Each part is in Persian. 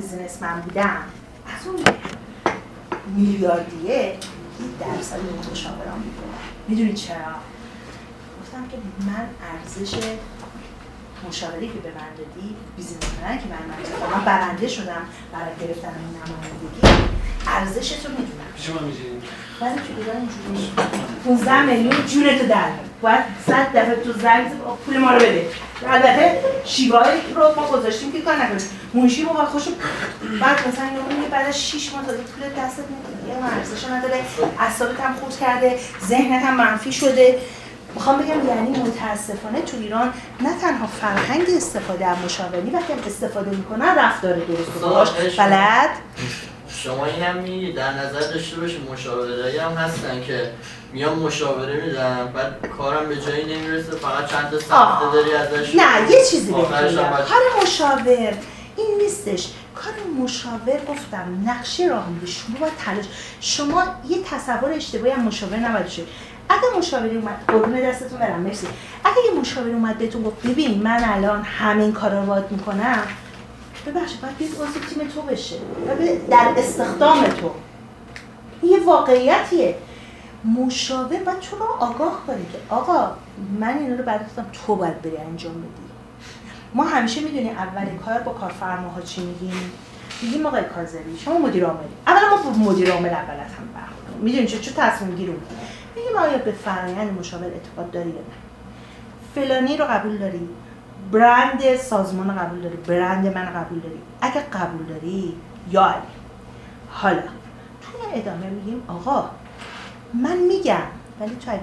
businessman بودم از اون میلیاردیه یک درصد مشاوران می‌دونم می‌دونی چرا؟ گفتم که من ارزش مشاوری که به من دادی business که من من من برنده شدم برای گرفتن این نمایندگی. ارزش تو می‌دونم شما می‌دونید ولی تو ایران اینجوری 15 میلیون جونتو در باید صد دفعه تو زنگ پول ما رو بده. البته شیوای رو ما گذاشتیم که کار نکنیم. منشی موقع خوش بعد مثلا اینو بعد از 6 ماه تازه پول دستت میاد یه ارزش نداره. اعصابت هم خورد کرده. ذهنت هم منفی شده. می‌خوام بگم یعنی متاسفانه تو ایران نه تنها فرهنگ استفاده از مشاوری وقتی استفاده می‌کنن رفتار درست باش. بلد؟ شما این هم می در نظر داشته باشید مشاورایی هم هستن که میان مشاوره میدن بعد کارم به جایی نمی‌رسه فقط چند تا سخته داری ازش؟ نه یه چیزی بگم کار مشاور این نیستش. کار مشاور گفتم نقشه راه میده. شما باید تلاش. شما یه تصور اشتباهی هم مشاور نباید اگه مشاوری اومد قربون دستتون برم مرسی. اگه یه مشاوری اومد بهتون گفت ببین من الان همین کارا رو باید می‌کنم ببخشید باید بیاد عضو تیم تو بشه. و در استخدام تو. یه واقعیتیه. مشاور باید تو رو آگاه کنی که آقا من اینو رو برای تو باید بری انجام بدی. ما همیشه می‌دونیم اول کار با کارفرماها چی میگیم؟ میگیم آقای کازری شما مدیر عاملی. اولا ما مدیر عامل اول هم برخورد. می‌دونیم چه چه تصمیم گیرون میگیم آیا به فرایند مشاور اعتقاد داری یا نه. فلانی رو قبول داری. برند سازمان قبول داری. برند من قبول داری. اگه قبول داری یا علی. حالا توی ادامه میگیم آقا من میگم ولی تو اگه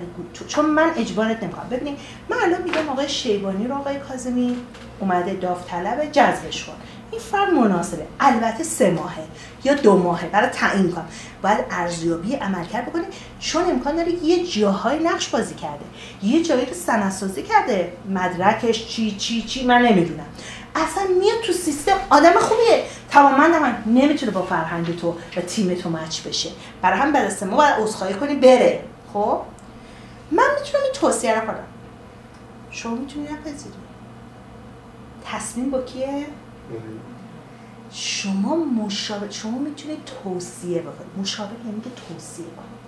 چون من اجبارت نمی‌کنم ببینید من الان میگم آقای شیبانی رو آقای کاظمی اومده داوطلب جذبش کن. این فرد مناسبه. البته سه ماهه یا دو ماهه. برای تعیین کنم باید ارزیابی عملکرد بکنی. چون امکان داره یه جاهای نقش بازی کرده. یه جایی رو سندسازی کرده. مدرکش چی چی چی من نمی‌دونم. اصلا میاد تو سیستم. آدم خوبیه. تماما من نمی‌تونه با فرهنگ تو و تیم تو مچ بشه. برای هم برسه ما باید عذرخواهی کنی بره. خب؟ من می‌تونم این توصیه رو کنم. شما می‌تونی نپذیری. تصمیم با کیه؟ شما مشاور شما می‌تونید توصیه بکنید. مشاور یعنی که توصیه کنید.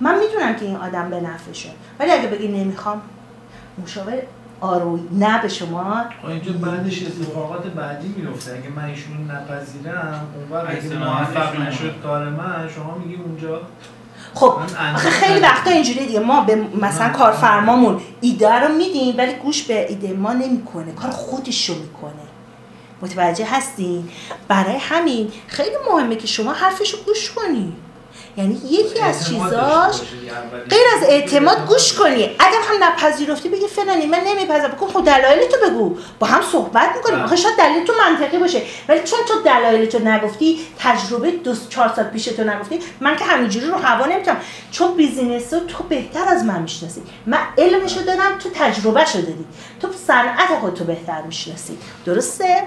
من می‌دونم که این آدم به نفعشه ولی اگه بگی نمی‌خوام مشاور آروی نه به شما. اینجا بعدش اتفاقات بعدی میفته اگه من ایشون نپذیرم اونور اگه موفق نشد کار من شما میگی اونجا خب خیلی وقتا اینجوری دیگه. ما به مثلا کارفرمامون ایده رو میدیم ولی گوش به ایده ما نمی‌کنه. کار خودش رو می‌کنه. متوجه هستین؟ برای همین خیلی مهمه که شما حرفش رو گوش کنی. یعنی یکی از چیزاش غیر از اعتماد گوش کنی. اگر هم نپذیرفتی بگی فلانی من نمیپذیرم. بکن خب دلایل تو بگو. با هم صحبت می‌کنیم. آخه شاید دلیل تو منطقی باشه. ولی چون تو دلایل تو نگفتی تجربه دو چهار سال پیش تو نگفتی من که همینجوری رو هوا نمی‌تونم چون بیزینس رو تو بهتر از من می‌شناسی. من علمشو دادم تو تجربه شو دادی. تو صنعت خودتو بهتر می‌شناسی. درسته؟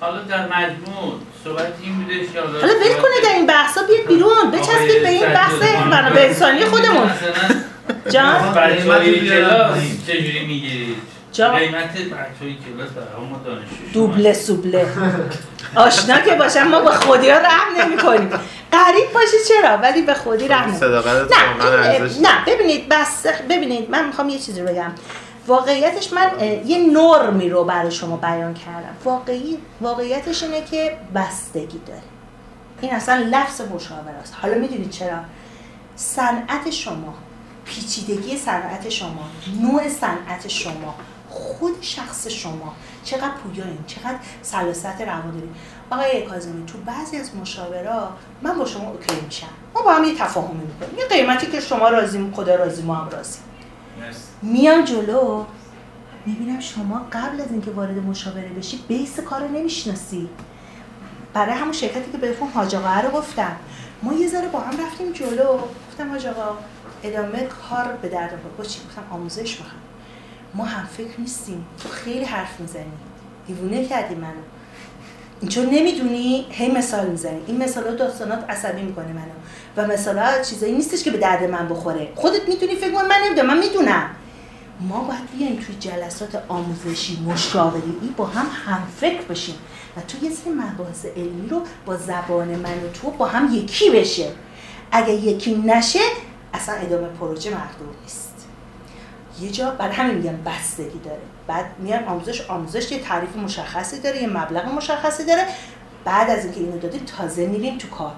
حالا در مجموع صحبت این بودش که حالا ول کنید در این بحثا بیاد بیرون بچسبید به این بحث به انسانی خودمون. جان؟ برای کلاس چجوری می‌گیرید قیمت بچه‌ای کلاس برای ما دانشجو دوبله سوبله. آشنا که باشم ما به خودی ها رحم نمی کنیم قریب باشی چرا؟ ولی به خودی رحم نه نه ببینید بس ببینید من می‌خوام یه چیزی رو بگم. واقعیتش من یه نرمی رو برای شما بیان کردم. واقعی واقعیتش اینه که بستگی داره. این اصلا لفظ مشاوره است. حالا می‌دونید چرا؟ صنعت شما پیچیدگی صنعت شما نوع صنعت شما خود شخص شما چقدر پویایین چقدر سلاست روان دارید آقای کاظمی تو بعضی از مشاورا من با شما اوکی میشم. ما با هم یه تفاهمی می‌کنیم. یه قیمتی که شما راضی خدا راضی ما هم راضی میام جلو. می‌بینم شما قبل از اینکه وارد مشاوره بشی بیس کار رو نمی‌شناسی. برای همون شرکتی که بهتون حاج آقا رو گفتم. ما یه ذره با هم رفتیم جلو. گفتم حاج آقا ادامه کار به درد با چی؟ گفتم آموزش می‌خوام. ما هم فکر نیستیم. تو خیلی حرف می‌زنی. دیوونه کردی منو. چون نمی‌دونی هی مثال می‌زنی. این مثال داستانات عصبی می‌کنه منو. و مثلا چیزایی نیستش که به درد من بخوره. خودت می‌تونی فکر من نمی‌دونم من می‌دونم. ما باید بیایم توی جلسات آموزشی مشاوری با هم هم فکر بشیم و تو یه سری مباحث علمی رو با زبان من و تو با هم یکی بشه. اگه یکی نشه اصلا ادامه پروژه مقدور نیست. یه جا برای همین میگم بستگی داره. بعد میگم آموزش آموزش یه تعریف مشخصی داره یه مبلغ مشخصی داره. بعد از اینکه اینو دادیم تازه میریم تو کار.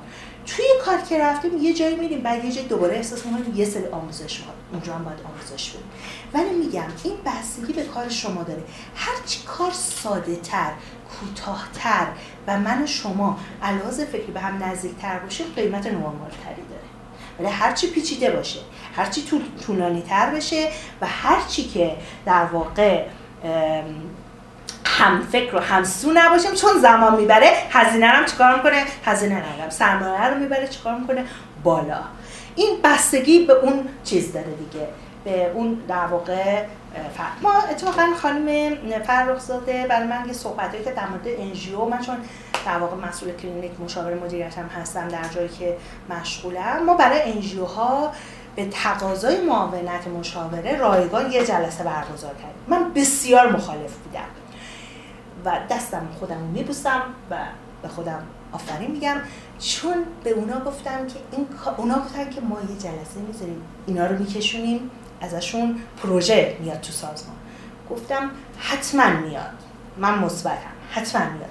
توی کار که رفتیم یه جایی میریم بعد یه جای دوباره احساس می‌کنیم یه سری آموزش ما اونجا هم باید آموزش بدیم. ولی میگم این بستگی به کار شما داره. هرچی کار ساده تر کوتاهتر و من و شما علاوه فکری به هم نزدیکتر باشه قیمت نورمال تری داره. ولی هرچی پیچیده باشه هرچی طولانی تر بشه و هرچی که در واقع هم فکر و همسو نباشیم. چون زمان می‌بره هزینه هم چیکار می‌کنه؟ هزینه نگم سرمایه رو می‌بره چیکار می‌کنه؟ بالا. این بستگی به اون چیز داره دیگه. به اون در واقع ما اتفاقا خانم فرخزاده برای من یه صحبت که در مورد NGO من چون در واقع مسئول کلینیک مشاور مدیریت هم هستم در جایی که مشغولم. ما برای NGO ها به تقاضای معاونت مشاوره رایگان یه جلسه برگزار کردیم. من بسیار مخالف بودم. و دستم خودم میبوسم و به خودم آفرین میگم. چون به اونا گفتم که این اونا گفتن که ما یه جلسه می‌ذاریم. اینا رو میکشونیم. ازشون پروژه میاد تو سازمان. گفتم حتما میاد. من مثبتم. حتما میاد.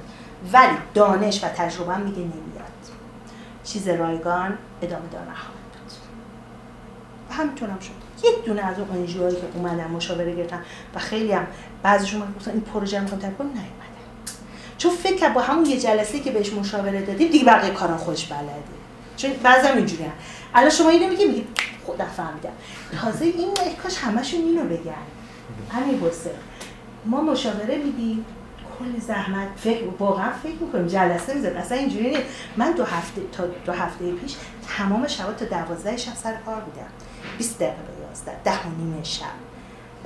ولی دانش و تجربه میگه نمیاد. چیز رایگان ادامه دار نخواهد بود و همینطورم شد. یک دونه از اون انجیوهایی که اومدن مشاوره گرفتن و خیلی هم بعضیشون گفتن این پروژه رو می‌خوام ترک چون فکر با همون یه جلسه که بهش مشاوره دادیم دیگه بقیه کارا خوش بلده چون بعضی اینجوری هم. الان شما اینو میگی میگی خودم فهمیدم. تازه این کاش همشون اینو بگن. همین بسه ما مشاوره میدیم. کلی زحمت فکر واقعا فکر می‌کنیم جلسه می‌ذارم اصلا اینجوری نیست. من دو هفته تا دو هفته پیش تمام شب تا دوازده شب سر کار بودم. 20 دقیقه به 11 ده و نیم شب.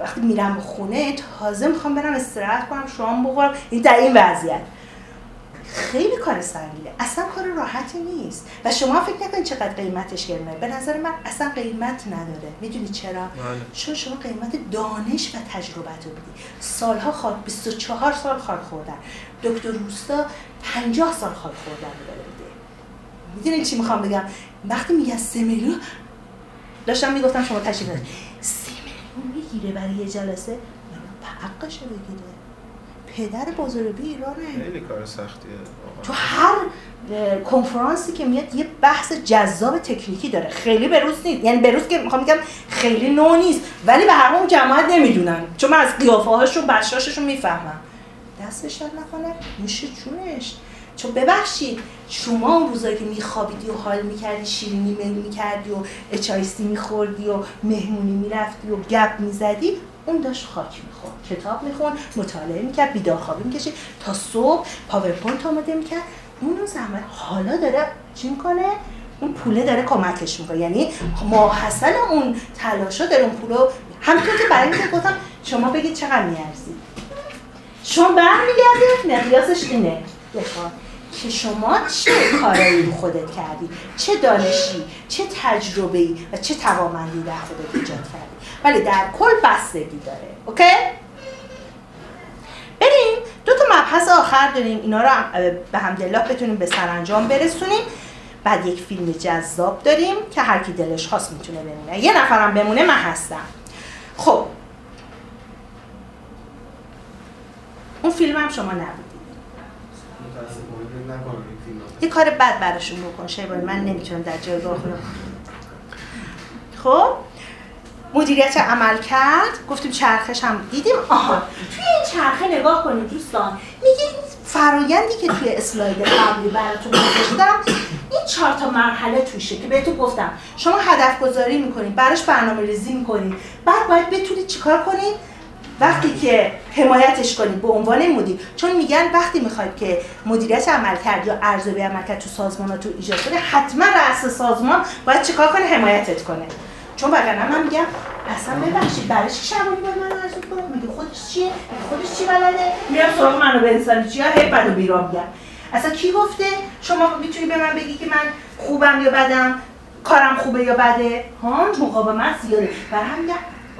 وقتی میرم خونه تازه می‌خوام برم استراحت کنم شام بخورم. این در این وضعیت. خیلی کار سنگینه. اصلا کار راحتی نیست. و شما فکر نکنید چقدر قیمتش گرونه به نظر من اصلا قیمت نداره. می‌دونی چرا؟ بله. چون شما قیمت دانش و تجربه رو بدی سالها خاک 24 سال خاک خوردن. دکتر روستا 50 سال خاک خوردن رو داره می‌دونید چی می‌خوام بگم؟ وقتی میگه 3 میلیون داشتم می‌گفتم شما تشریف می‌گیره برای یه جلسه حقش رو بگیره پدر بزرگی ایرانه. خیلی کار سختیه تو هر کنفرانسی که میاد یه بحث جذاب تکنیکی داره. خیلی به روز نیست. یعنی به روز که می‌خوام میگم خیلی نو نیست. ولی به هر اون جماعت نمی‌دونن. چون من از قیافه هاشون بشاششون می‌فهمم. دستش نکنه نوش جونش. چون ببخشید شما اون روزایی که میخوابیدی و حال می‌کردی شیرینی میل می‌کردی و اچایستی میخوردی و مهمونی می‌رفتی و گپ می‌زدی اون داشت خاک می‌خورد کتاب میخوند مطالعه می‌کرد بیدارخوابی می‌کشید. تا صبح PowerPoint آماده می‌کرد. اون زحمت حالا داره چی می‌کنه؟ اون پوله داره کمکش می‌کنه. یعنی ماحصل اون تلاشا داره اون پولو همینطور که برای اینکه گفتم شما بگید چقدر میارزید. شما برمیگرده مقیاسش اینه. بخواد که شما چه کارایی خودت کردی؟ چه دانشی؟ چه تجربه و چه توامندی در خودت ایجاد کردی؟ ولی در کل بستگی داره اوکی؟ بریم. دو تا مبحث آخر داریم. اینا رو به همدلله بتونیم به سرانجام برسونیم. بعد یک فیلم جذاب داریم که هر کی دلش خواست می‌تونه بمونه یه نفرم بمونه من هستم. خب. اون فیلم هم شما نبود یه کار بد براشون بکن شیبان من نمی‌تونم در جایگاه خودم خب؟ مدیریت عمل کرد گفتیم چرخش هم دیدیم. آها. توی این چرخه نگاه کنید دوستان میگه فرایندی که توی اسلاید قبلی براتون گذاشتم این چهار تا مرحله توشه که بهتون گفتم. شما هدف گذاری می‌کنید براش برنامه ریزی می‌کنید. بعد باید بتونید چیکار کنید؟ وقتی که حمایتش کنید به عنوان مدیر چون میگن وقتی می‌خواید که مدیریت عمل کرد یا ارزیابی عمل کرد تو سازمانات تو ایجاد کنه حتما رأس سازمان باید چیکار کنه؟ حمایتت کنه. چون وگرنه من میگم اصلا ببخشید برای چی شبانی باید من ارزیابی کنم میگه خودش چیه؟ خودش چی بلده؟ میرم سراغ منو به انسان چی هی و بیرا میگم. اصلا کی گفته؟ شما می‌تونی به من بگی که من خوبم یا بدم؟ کارم خوبه یا بده؟ ها مقاومت زیاده. برای همین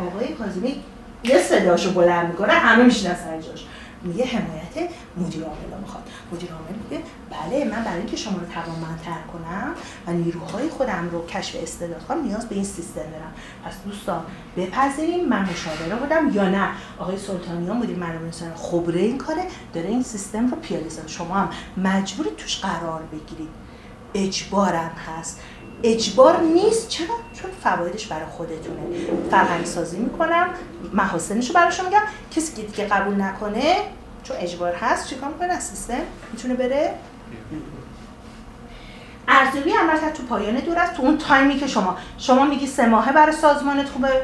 آقای کاظمی یه صداشو بلند می‌کنه همه میشینن سر جاش. میگه حمایت مدیر عامل می‌خواد. مدیر عامل میگه بله من برای اینکه شما رو توانمندتر کنم و نیروهای خودم رو کشف استعداد کنم نیاز به این سیستم دارم. پس دوستان بپذیریم من مشاوره بودم یا نه. آقای سلطانیان مدیر منابع انسانی خبره این کاره داره این سیستم رو پیاده شما هم مجبورید توش قرار بگیرید. اجبارم هست. اجبار نیست. چرا؟ چون فوایدش برای خودتونه. فرهنگ سازی می‌کنم محاسنش رو براشون میگم. کسی که دیگه قبول نکنه چون اجبار هست چیکار می‌کنه؟ از سیستم می‌تونه بره؟ ارزیابی عملکرد تو پایان دور است. تو اون تایمی که شما شما میگی سه ماهه برای سازمانت خوبه؟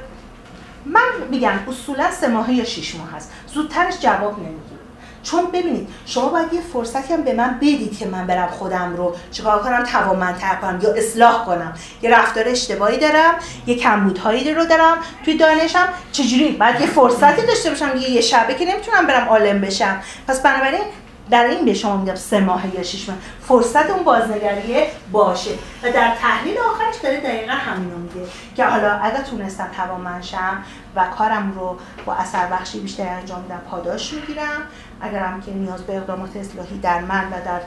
من میگم اصولا سه ماهه یا شش ماه هست زودترش جواب نمیگی چون ببینید شما باید یه فرصتی هم به من بدید که من برم خودم رو چیکار کنم توانمندتر کنم یا اصلاح کنم. یه رفتار اشتباهی دارم یه کمبودهایی رو دارم توی دانشم چجوری؟ بعد یه فرصتی داشته باشم یه, یه شبه که نمی‌تونم برم عالم بشم. پس بنابراین در این به شما میگم سه ماه یا شش ماه. فرصت اون بازنگریه باشه. و در تحلیل آخرش داره دقیقا همین میگه که حالا اگر تونستم توانمند و کارم رو با اثر بخشی بیشتر انجام میدم پاداش می‌گیرم. اگرم که نیاز به اقدامات اصلاحی در من و در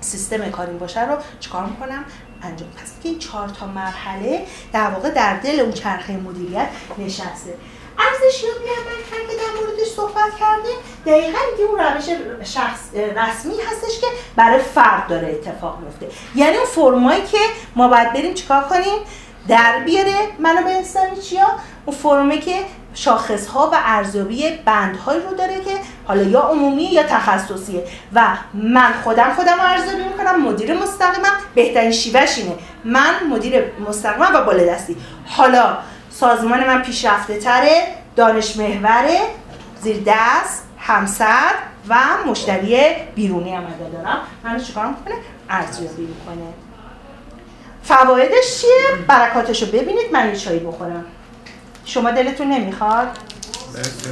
سیستم کاریم باشه رو چکار می‌کنم؟ انجام. پس که این چهار تا مرحله در واقع در دل اون چرخه مدیریت نشسته. ارزشیابی عملکرد که در موردش صحبت کردیم دقیقا دیگه اون روش شخص رسمی هستش که برای فرد داره اتفاق میفته یعنی اون فرمایی که ما باید بریم چیکار کنیم؟ در بیاره. منو به انسانی چیا؟ اون فرمه که شاخص ها و ارزیابی بندهایی رو داره که حالا یا عمومی یا تخصصیه. و من خودم خودم رو ارزیابی می‌کنم مدیر مستقیمم بهترین شیوهش اینه. من مدیر مستقیمم و بالادستی. حالا سازمان من پیشرفته تره دانش محوره زیر دست همسر و مشتری بیرونی هم دارم. من چیکار می‌کنه؟ ارزیابی می‌کنه. فوایدش چیه؟ برکاتش رو ببینید من یه چایی بخورم. شما دلتون نمی‌خواد؟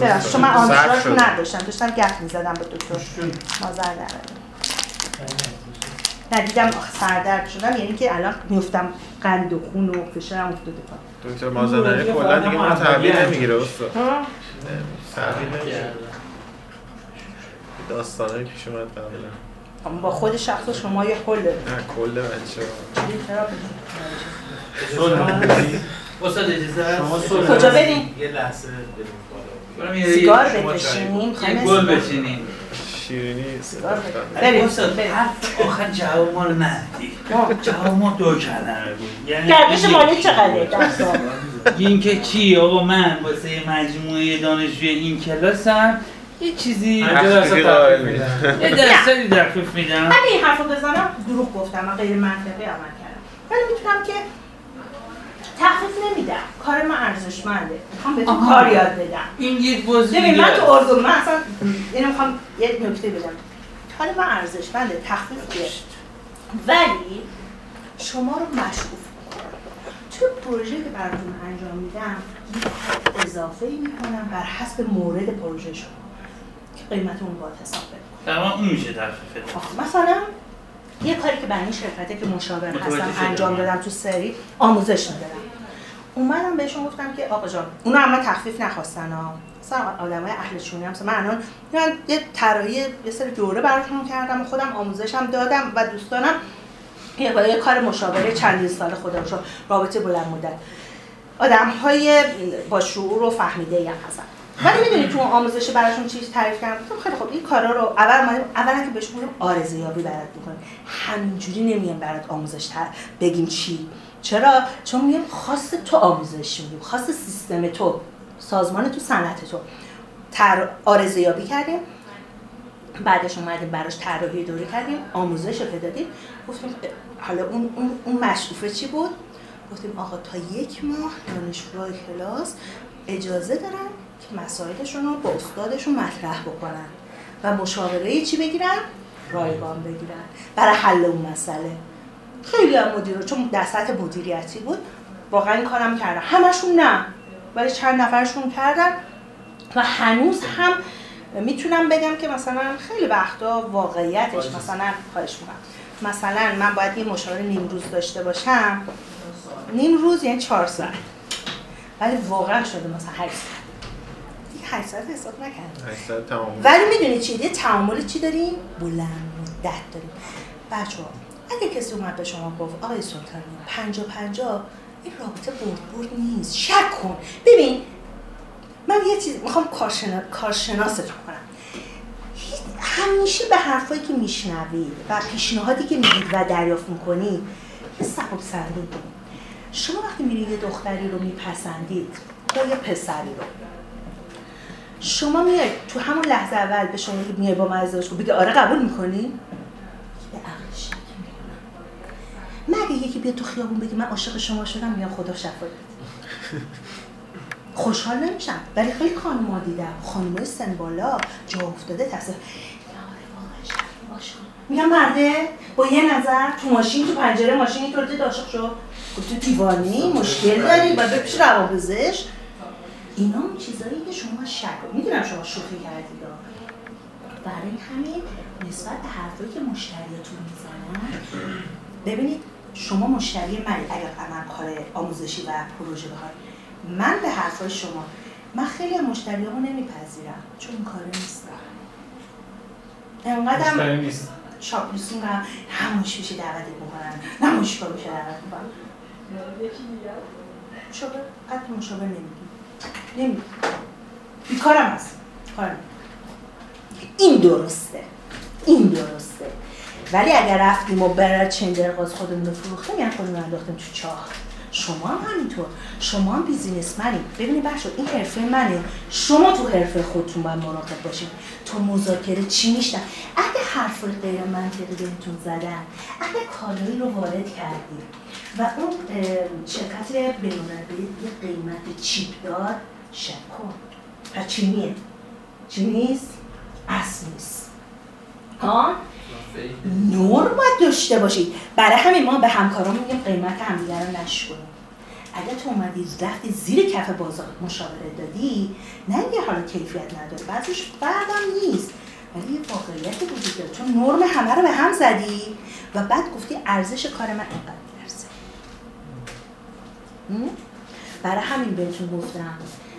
ببخشید شما آموزش نداشتم داشتم گپ می‌زدم به دکتر. مازر نه دیدم سردرد شدم یعنی که الان میفتم قند و خون و فشارم افتاده پا دکتر مازندرانی کلا دیگه ما تحویل نمی‌گیره استاد. تحویل نمی‌گیره. داستانه پیش اومد قبلا با خود شخص شما یه کل. نه کل بچه استاد اجازه شما کجا بریم؟ یه لحظه بریم سیگار بکشیم یه گل بچینیم. شیرینی بریم. آخر جواب ما رو ندی. جواب ما دو کلمه بود. یعنی گردش مالی چقدره؟ این که چی آقا من واسه مجموعه دانشجوی این کلاسم یه چیزی یه درصدی تخفیف میدم. من این حرفو بزنم دروغ گفتم من غیر منطقی عمل کردم. ولی می‌تونم که تخفیف نمیدم. کار من ارزشمنده. می‌خوام بهتون کار یاد بدم. این یک بازی ببین من تو اردو من اصلا اینو می‌خوام یه نکته بگم کار من ارزشمنده تخفیف بیه ولی شما رو مشکوف تو پروژه که براتون انجام میدم اضافه ای می‌کنم بر حسب مورد پروژه شما. که قیمت اون باید حساب بکنم. اون میشه تخفیف مثلا یه کاری که برای این شرکته که مشاور هستم انجام دادم تو سری آموزش می‌دادم. اومدم بهشون گفتم که آقا جان اونا هم تخفیف نخواستن ها. مثلا آدمای اهل چونی هم من الان یه طراحی یه سری دوره براتون کردم و خودم آموزشم دادم و دوستانم یه یه کار مشاوره چندین سال خودم شد. رابطه بلند مدت. آدم های با شعور و فهمیده هم هستن. ولی می‌دونی تو آموزش براشون چیز تعریف کردم؟ خیلی خب این کارا رو اول ما اولا که بهشون گفتم آرزویابی برات می‌کنیم. همینجوری نمیام برات آموزش تر بگیم چی. چرا؟ چون میگیم خاص تو آموزش میدیم خاص سیستم تو سازمان تو صنعت تو. تر آرزویابی کردیم. بعدش اومدیم براش طراحی دوره کردیم آموزش رو دادیم گفتیم حالا اون اون اون مشروفه چی بود؟ گفتیم آقا تا یک ماه دانشجوهای کلاس اجازه دارن مسائلشون رو با استادشون مطرح بکنن و مشاوره چی بگیرن؟ رایگان بگیرن. برای حل اون مسئله. خیلی هم مدیر چون در سطح مدیریتی بود واقعا این کارم کردن. همشون نه. ولی چند نفرشون کردن و هنوز هم می‌تونم بگم که مثلا خیلی وقتا واقعیتش مثلا خواهش می‌کنم. مثلا من باید یه مشاوره نیم روز داشته باشم. نیم روز یعنی چهار ساعت. ولی واقعا شده مثلا 8 ساعت. 800 حساب نکردم. 800 تمام ولی می‌دونی چی؟ یه تعامل چی داریم؟ بلند مدت داریم. بچه ها اگه کسی اومد به شما گفت آقای سلطانی پنجا پنجا این رابطه برد برد نیست. شک کن. ببین من یه چیز می‌خوام کارشنا... کارشناست کنم. همیشه به حرفایی که میشنوید و پیشنهادی که می‌دید و دریافت می‌کنید یه سبب سنگین شما وقتی میرید یه دختری رو میپسندید یا یه پسری رو. شما میای تو همون لحظه اول به شما که میای با من ازدواج کنی بگه آره قبول می‌کنی؟ به عقل شک می‌کنم مگه یکی بیاد تو خیابون بگه من عاشق شما شدم میگم خدا شفا خوشحال نمیشم. ولی خیلی خانم‌ها دیدم. خانم‌های سن جا افتاده تصور میگم مرده با یه نظر تو ماشین تو پنجره ماشین اینطور دید عاشق شد خب تو دیوانی مشکل داری باید پیش روابزش اینا اون چیزایی که شما شک می‌دونم شما شوخی کردید برای همین نسبت به حرفایی که مشتریاتون می‌زنن. ببینید شما مشتری منی اگر من کار آموزشی و پروژه بخواد من به حرفای شما من خیلی از مشتریامو نمیپذیرم. چون این کاره نیستم انقدر نیست. چاپلوسی می‌کنم هموش میشه دعوت بکنن. نموش کار میشه دعوت بکنن. مشاور قد مشاور نمیگیم نمیگیم بیکارم هست. این درسته. این درسته. ولی اگر رفتیم و برای چندر قاز خودمون رو فروختیم یعنی خودمون انداختیم تو چاه. شما هم همینطور. شما هم بیزینسمنی ببینید بخش این حرفه منه. شما تو حرفه خودتون باید مراقب باشین تو مذاکره چی میشتن اگه حرف غیر منطقی بهتون زدن اگه کالایی رو وارد کردیم و اون شرکت بینالمللی یه قیمت چیپ داد شک کن. پس چی چی نیست؟ اصل نیست. ها؟ نور باید داشته باشید برای همین ما به همکاران میگیم قیمت همدیگه رو نشکنیم اگر تو اومدی رفتی زیر کف بازار مشاوره دادی نه یه حالا کیفیت نداره بعضیش بعدم نیست. ولی یه واقعیت وجود داره. چون نرم همه رو به هم زدی و بعد گفتی ارزش کار من اینقدر می‌رسه برای همین بهتون گفتم.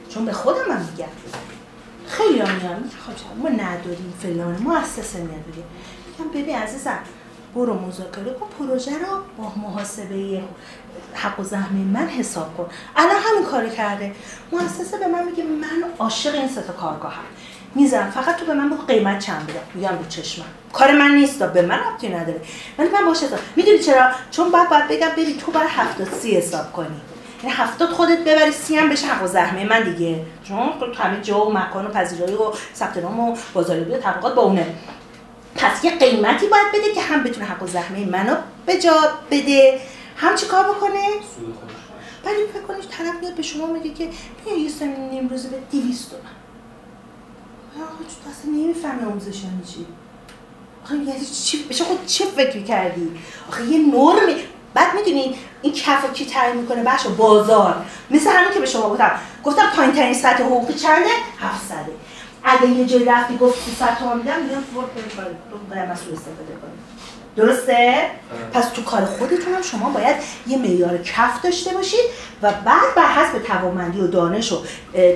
چون به خودم هم میگم. خیلی ها میگم. خب ما نداریم فلان مؤسسه نداریم میگم ببین عزیزم برو مذاکره کن پروژه رو با محاسبه حق و زحمه من حساب کن. الان همین کاری کرده. مؤسسه به من میگه من عاشق این ستا کارگاهم. می‌زنم فقط تو به من بگو قیمت چند بده میگم رو چشمم. کار من نیست به من ربطی نداره. ولی من باشه می‌دونی چرا؟ چون بعد باید بگم بری تو برای هفتاد سی حساب کنی. یعنی هفتاد خودت ببری سی هم بشه حق و زحمه من دیگه. چون همه جا و مکان و پذیرایی و ثبت نام و بازاریابی و تبلیغات با اونه. پس یه قیمتی باید بده که هم بتونه حق و زحمه منو به جا بده. هم چی کار بکنه؟ ولی فکر کنید طرف میاد به شما میگه که بیا یه نیم روزه به 200 تومن. آخه تو اصلا نمی‌فهمی آموزش یعنی چی؟ آخه یعنی چی؟ بشه خود چه فکر کردی آخه یه نرمی. بعد می‌دونین این کف کی تعیین می‌کنه؟ بخش بازار. مثل همین که به شما گفتم. گفتم پایین ترین سطح حقوقی چنده؟ 700 اگه یه جایی رفتی گفت 300 تومن میدم میگم فورد باید مسئول استفاده کنی. درسته؟ پس تو کار خودتون هم شما باید یه معیار کف داشته باشید و بعد بر حسب توانمندی و دانش و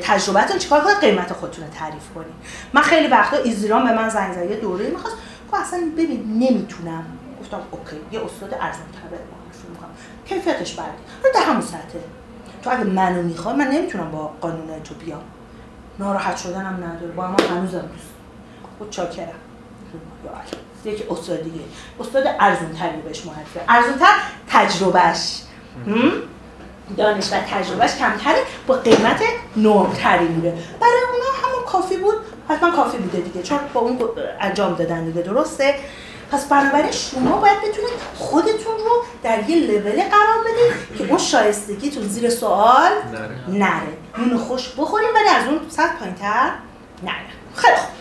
تجربتون چیکار کنید قیمت خودتون رو تعریف کنید. من خیلی وقتا ایزیران به من زنگ زد یه دوره می‌خواست. گفت اصلا ببین نمی‌تونم. گفتم اوکی یه استاد ارزان تر می‌کنم. کیفیتش بعدی در همون سطح تو اگه منو می‌خوای من نمی‌تونم با قانون تو بیام. ناراحت شدنم نداره. با ما هنوزم دوست خود چاکرم یکی استاد دیگه. استاد ارزون تری بهش معرفه ارزون تر تجربهش دانش و تجربهش کمتره با قیمت نرم تری میره. برای اونا همون کافی بود. حتما کافی بوده دیگه چون با اون انجام دادن دیگه درسته؟ پس بنابراین شما باید بتونید خودتون رو در یه لول قرار بدید که اون شایستگیتون زیر سوال نره, نره. نون خوش بخوریم ولی از اون سطح پایینتر نره خیلی خوب.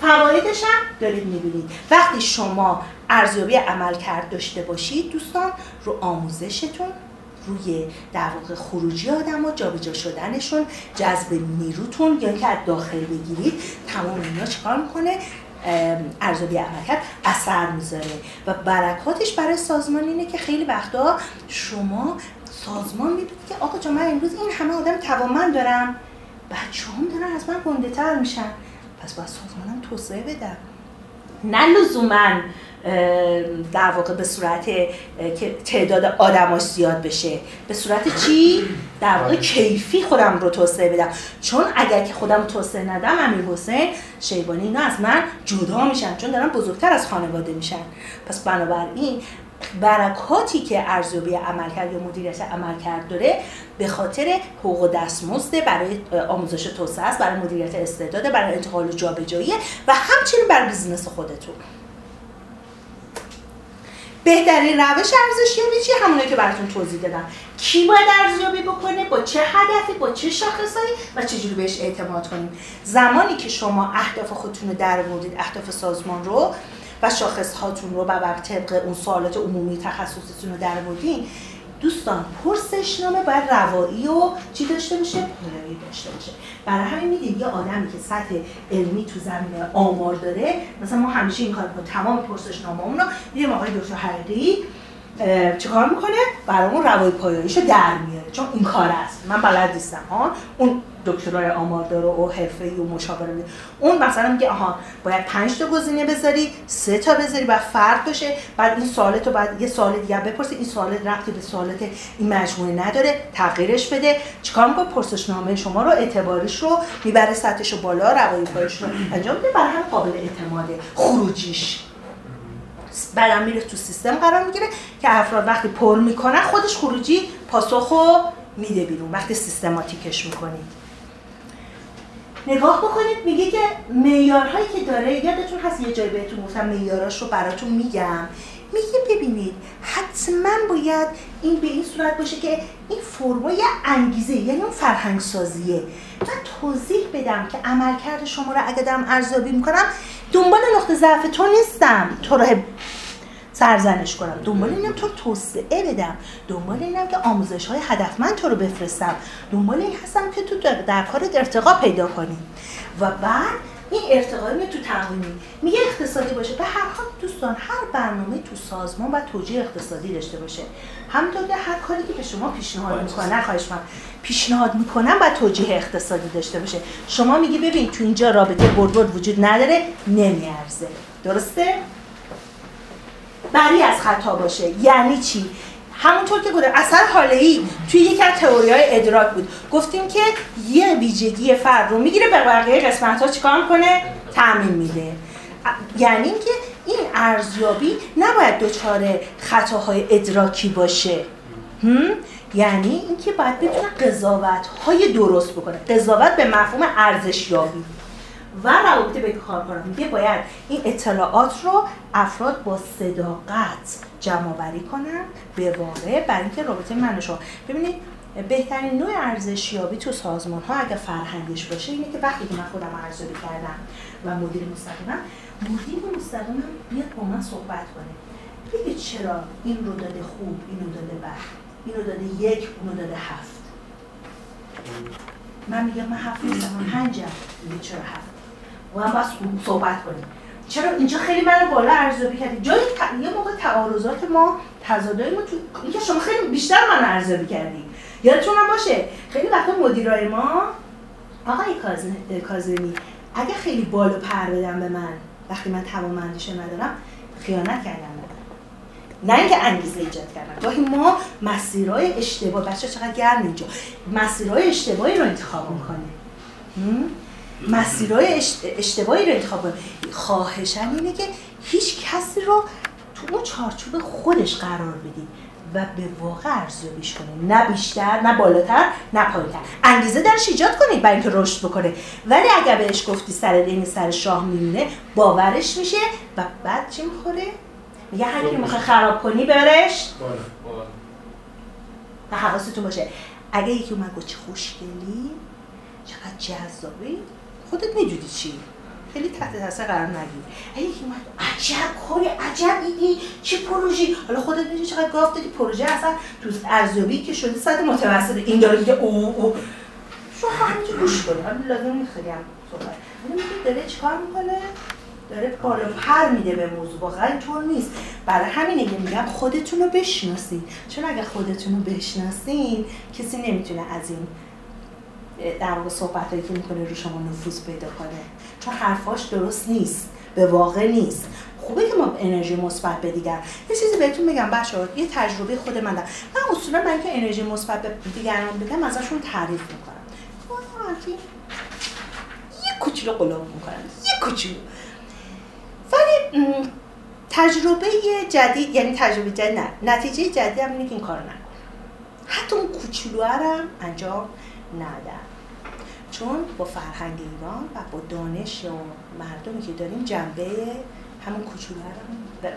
فوایدش هم دارید می‌بینید. وقتی شما ارزیابی عمل کرد داشته باشید دوستان رو آموزشتون روی در واقع خروجی آدم و جابجا شدنشون جذب نیروتون یا اینکه از داخل بگیرید تمام اینا چیکار می‌کنه؟ ارزیابی عملکرد اثر می‌ذاره. و برکاتش برای سازمان اینه که خیلی وقتا شما سازمان می‌بینید که آقا جا من امروز این همه آدم توانمند دارم. بچه هم دارن از من گنده تر میشن. پس باید سازمانم توسعه بدم نه لزوما در واقع به صورت که تعداد آدماش زیاد بشه. به صورت چی؟ در واقع کیفی خودم رو توسعه بدم. چون اگر که خودم توسعه ندم امیر حسین شیبانی اینا از من جدا میشن. چون دارن بزرگتر از خانواده میشن. پس بنابراین برکاتی که ارزیابی عملکرد یا مدیریت عملکرد داره به خاطر حقوق دستمزد برای آموزش توسعه است برای مدیریت استعداد برای انتقال جابجایی و همچنین برای business خودتون. بهترین روش ارزشیابی چیه همونه که براتون توضیح دادم. کی باید ارزیابی بکنه؟ با چه هدفی؟ با چه شاخصایی و چجوری بهش اعتماد کنیم؟ زمانی که شما اهداف خودتون رو در اهداف سازمان رو و شاخص هاتون رو بر طبق اون سوالات عمومی تخصصیتون رو در دوستان پرسشنامه باید روایی و چی داشته باشه؟ پایایی داشته باشه. برای همین می‌دید یه آدمی که سطح علمی تو زمینه آمار داره مثلا ما همیشه این کار کنیم تمام پرسشنامه رو میدیم آقای دکتر حقیقی. چیکار می‌کنه؟ برامون روای پایاییشو در میاره. چون این کار است. من بلد نیستم ها. اون دکترای آماردار و حرفه‌ای و مشاوره می اون مثلا میگه آها باید 5 تا گزینه بذاری سه تا بذاری و فرق بشه بعد این سوالتو بعد یه سوال دیگه بپرسی. این سوال رفتی به سوالت این مجموعه نداره. تغییرش بده. چیکار می‌کنه؟ پرسشنامه شما رو اعتبارش رو می‌بره سطحش رو بالا روایی پایش رو انجام میده. برای هم قابل اعتماده. خروجیش. بعدم میره تو سیستم قرار می‌گیره که افراد وقتی پر می‌کنن خودش خروجی پاسخو میده بیرون وقتی سیستماتیکش می‌کنید نگاه بکنید میگه که معیارهایی که داره یادتون هست یه جای بهتون گفتم معیاراش رو براتون میگم. میگه ببینید حتما باید این به این صورت باشه که این فرما انگیزه یعنی اون فرهنگ سازیه من توضیح بدم که عملکرد شما رو اگه دارم ارزیابی می‌کنم دنبال نقطه ضعف تو نیستم. تو رو سرزنش کنم. دنبال اینم تو توسعه بدم. دنبال اینم که آموزش های هدفمند تو رو بفرستم. دنبال این هستم که تو در کارت ارتقا پیدا کنی. و بعد این ارتقا می تو تقویمی میگه اقتصادی باشه. به هر حال دوستان هر برنامه تو سازمان و توجیه اقتصادی داشته باشه. همونطور که هر کاری که به شما پیشنهاد می‌کنن خواهش من پیشنهاد می‌کنن و توجیه اقتصادی داشته باشه. شما میگی ببین تو اینجا رابطه برد وجود نداره نمیارزه. درسته؟ بری از خطا باشه. یعنی چی؟ همونطور که گفتم اثر حاله ای توی یکی از تئوری های ادراک بود. گفتیم که یه ویژگی فرد رو می‌گیره به بقیه قسمت ها چیکار می‌کنه؟ تعمین میده. یعنی اینکه این ارزیابی نباید دچار خطاهای ادراکی باشه. یعنی اینکه باید بتونه قضاوت های درست بکنه. قضاوت به مفهوم ارزشیابی. و روابط به کار کنم. میگه باید این اطلاعات رو افراد با صداقت جمع بری کنن به واقع برای اینکه رابطه من شما. ببینید بهترین نوع ارزشیابی تو سازمان ها اگه فرهنگش باشه اینه که وقتی که من خودم ارزیابی کردم و مدیر مستقیمم مدیر مستقیمم بیاد با من صحبت کنه. بگه چرا این رو داده خوب اینو داده بد اینو داده یک اونو داده هفت. من میگم من هفت نیستم من پنجم. میگه چرا هفت؟ و هم باید صحبت کنیم. چرا اینجا خیلی من بالا ارزیابی کردیم جای یه موقع تعارضات ما تضادهای ما تو اینکه شما خیلی بیشتر من ارزیابی کردیم یادتون هم باشه خیلی وقتا مدیرای ما آقای کاظمی اگه خیلی بالا پر بدم به من وقتی من توانمندیش ندارم خیانت کردم نه اینکه انگیزه ایجاد کردن. گاهی ما مسیرهای اشتباه بچه چقدر گرم اینجا. مسیرهای اشتباهی رو انتخاب می‌کنیم. مسیرهای اشتباهی رو انتخاب کنیم. خواهشن اینه که هیچ کسی رو تو اون چارچوب خودش قرار بدیم و به واقع ارزیابیش کنیم. نه بیشتر نه بالاتر نه پایینتر. انگیزه درش ایجاد کنید برای اینکه رشد بکنه. ولی اگر بهش گفتی سر دین سر شاه میمونه باورش میشه و بعد چی می‌خوره؟ میگه هر کی می‌خواد خراب کنی ببرش و حواستون باشه. اگه یکی اومد گفت چه خوشگلی چقدر جذابی. خودت می‌دونی چی؟ خیلی تحت تاثیر قرار نگیر. اگه یکی اومد عجب کاری عجب ایدی چه پروژه حالا خودت می‌دونی چقدر گاف دادی پروژه اصلا تو ارزیابی که شده سطح متوسط این داره میگه او او. شما همینجا گوش کنی. حالا لازم نیست خیلی هم صحبت. میگه داره چیکار می‌کنه؟ داره پالا پر میده به موضوع. واقعا اینطور نیست. برای همینه که میگم خودتون رو بشناسین. چون اگه خودتون رو بشناسین کسی نمی‌تونه از این در واقع صحبت هایی که می‌کنه رو شما نفوذ پیدا کنه. چون حرفاش درست نیست به واقع نیست. خوبه که ما انرژی مثبت به دیگر. یه چیزی بهتون بگم بچه یه تجربه خود من دارم. من اصولا من که انرژی مثبت به دیگران بدم ازشون تعریف می‌کنم. یه کوچولو قلوب می‌کنم. یه کوچولو. ولی تجربه جدید یعنی تجربه جدید نه نتیجه جدید هم اینه کار نکن حتی اون کوچولو هم انجام ندم. چون با فرهنگ ایران و با دانش و مردمی که داریم جنبه همون کوچولو نداره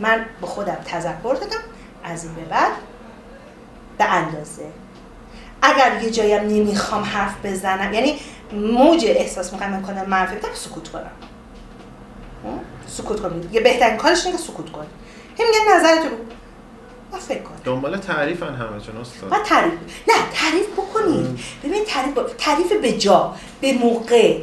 من به خودم تذکر دادم از این به بعد به اندازه. اگر یه جایم نمی‌خوام حرف بزنم یعنی موج احساس می‌کنم می‌کنم منفی بدم سکوت کنم. سکوت کنم. یه بهترین کارش اینه که سکوت کنم هم میگن نظرتو و فکر کن دنبال تعریف همه چون استاد. و تعریف. نه تعریف بکنید. ببین تعریف با... تعریف به جا به موقع.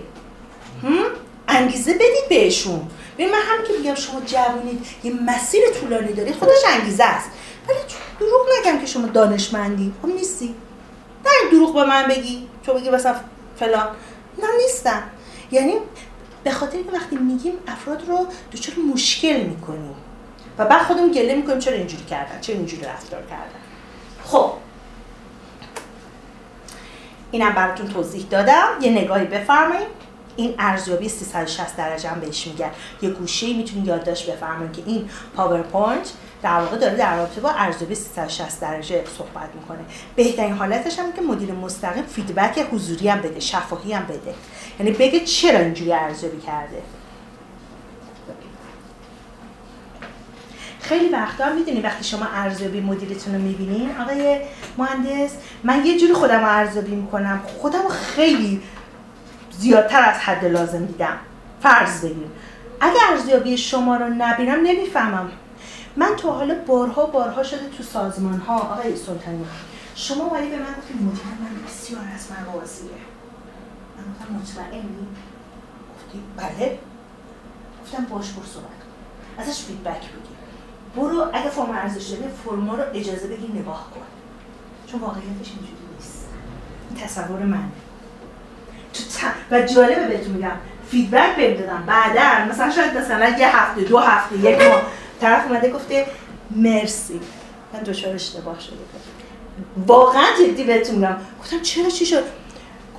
انگیزه بدید بهشون. ببین من هم که میگم شما جوونید یه مسیر طولانی دارید خودش انگیزه است. ولی دروغ نگم که شما دانشمندی. خب نیستی. نه دروغ به من بگی چون بگی مثلا فلان. نه نیستم. یعنی به خاطر که وقتی میگیم افراد رو دچار مشکل می‌کنیم. و بعد خودمون گله می‌کنیم چرا اینجوری کردن؟ چرا اینجوری رفتار کردن؟ خب. اینم براتون توضیح دادم. یه نگاهی بفرمایید. این ارزیابی 360 درجه هم بهش میگن. یه گوشه می‌تونید یادداشت بفرمایید که این PowerPoint در واقع داره در رابطه با ارزیابی 360 درجه صحبت می‌کنه. بهترین حالتش هم که مدیر مستقیم feedback حضوری هم بده شفاهی هم بده. یعنی بگه چرا اینجوری ارزیابی کرده. خیلی وقتا هم می‌دونی وقتی شما ارزیابی مدیرتون رو می‌بینین آقای مهندس من یه جوری خودم رو ارزیابی می‌کنم. خودم خیلی زیادتر از حد لازم دیدم فرض بگیریم اگه ارزیابی شما رو نبینم نمی‌فهمم. من تا حالا بارها بارها شده تو سازمان ها آقای سلطانی شما ولی به من گفتید مدیر من بسیار از من راضیه. من گفتم مطمئنی؟ گفتی بله. گفتم باش برو صحبت ازش feedback بگیر. برو اگه فرم ارزش داری فرما رو اجازه بگیر نگاه کن. چون واقعیتش اینجوری نیست. این تصور منه. و جالبه بهتون میگم feedback بهم دادم بعدا مثلا شاید مثلا یه هفته دو هفته یک ماه. طرف اومده گفته مرسی. من دچار اشتباه شده واقعا جدی بهتون میگم. گفتم چرا؟ چی شد؟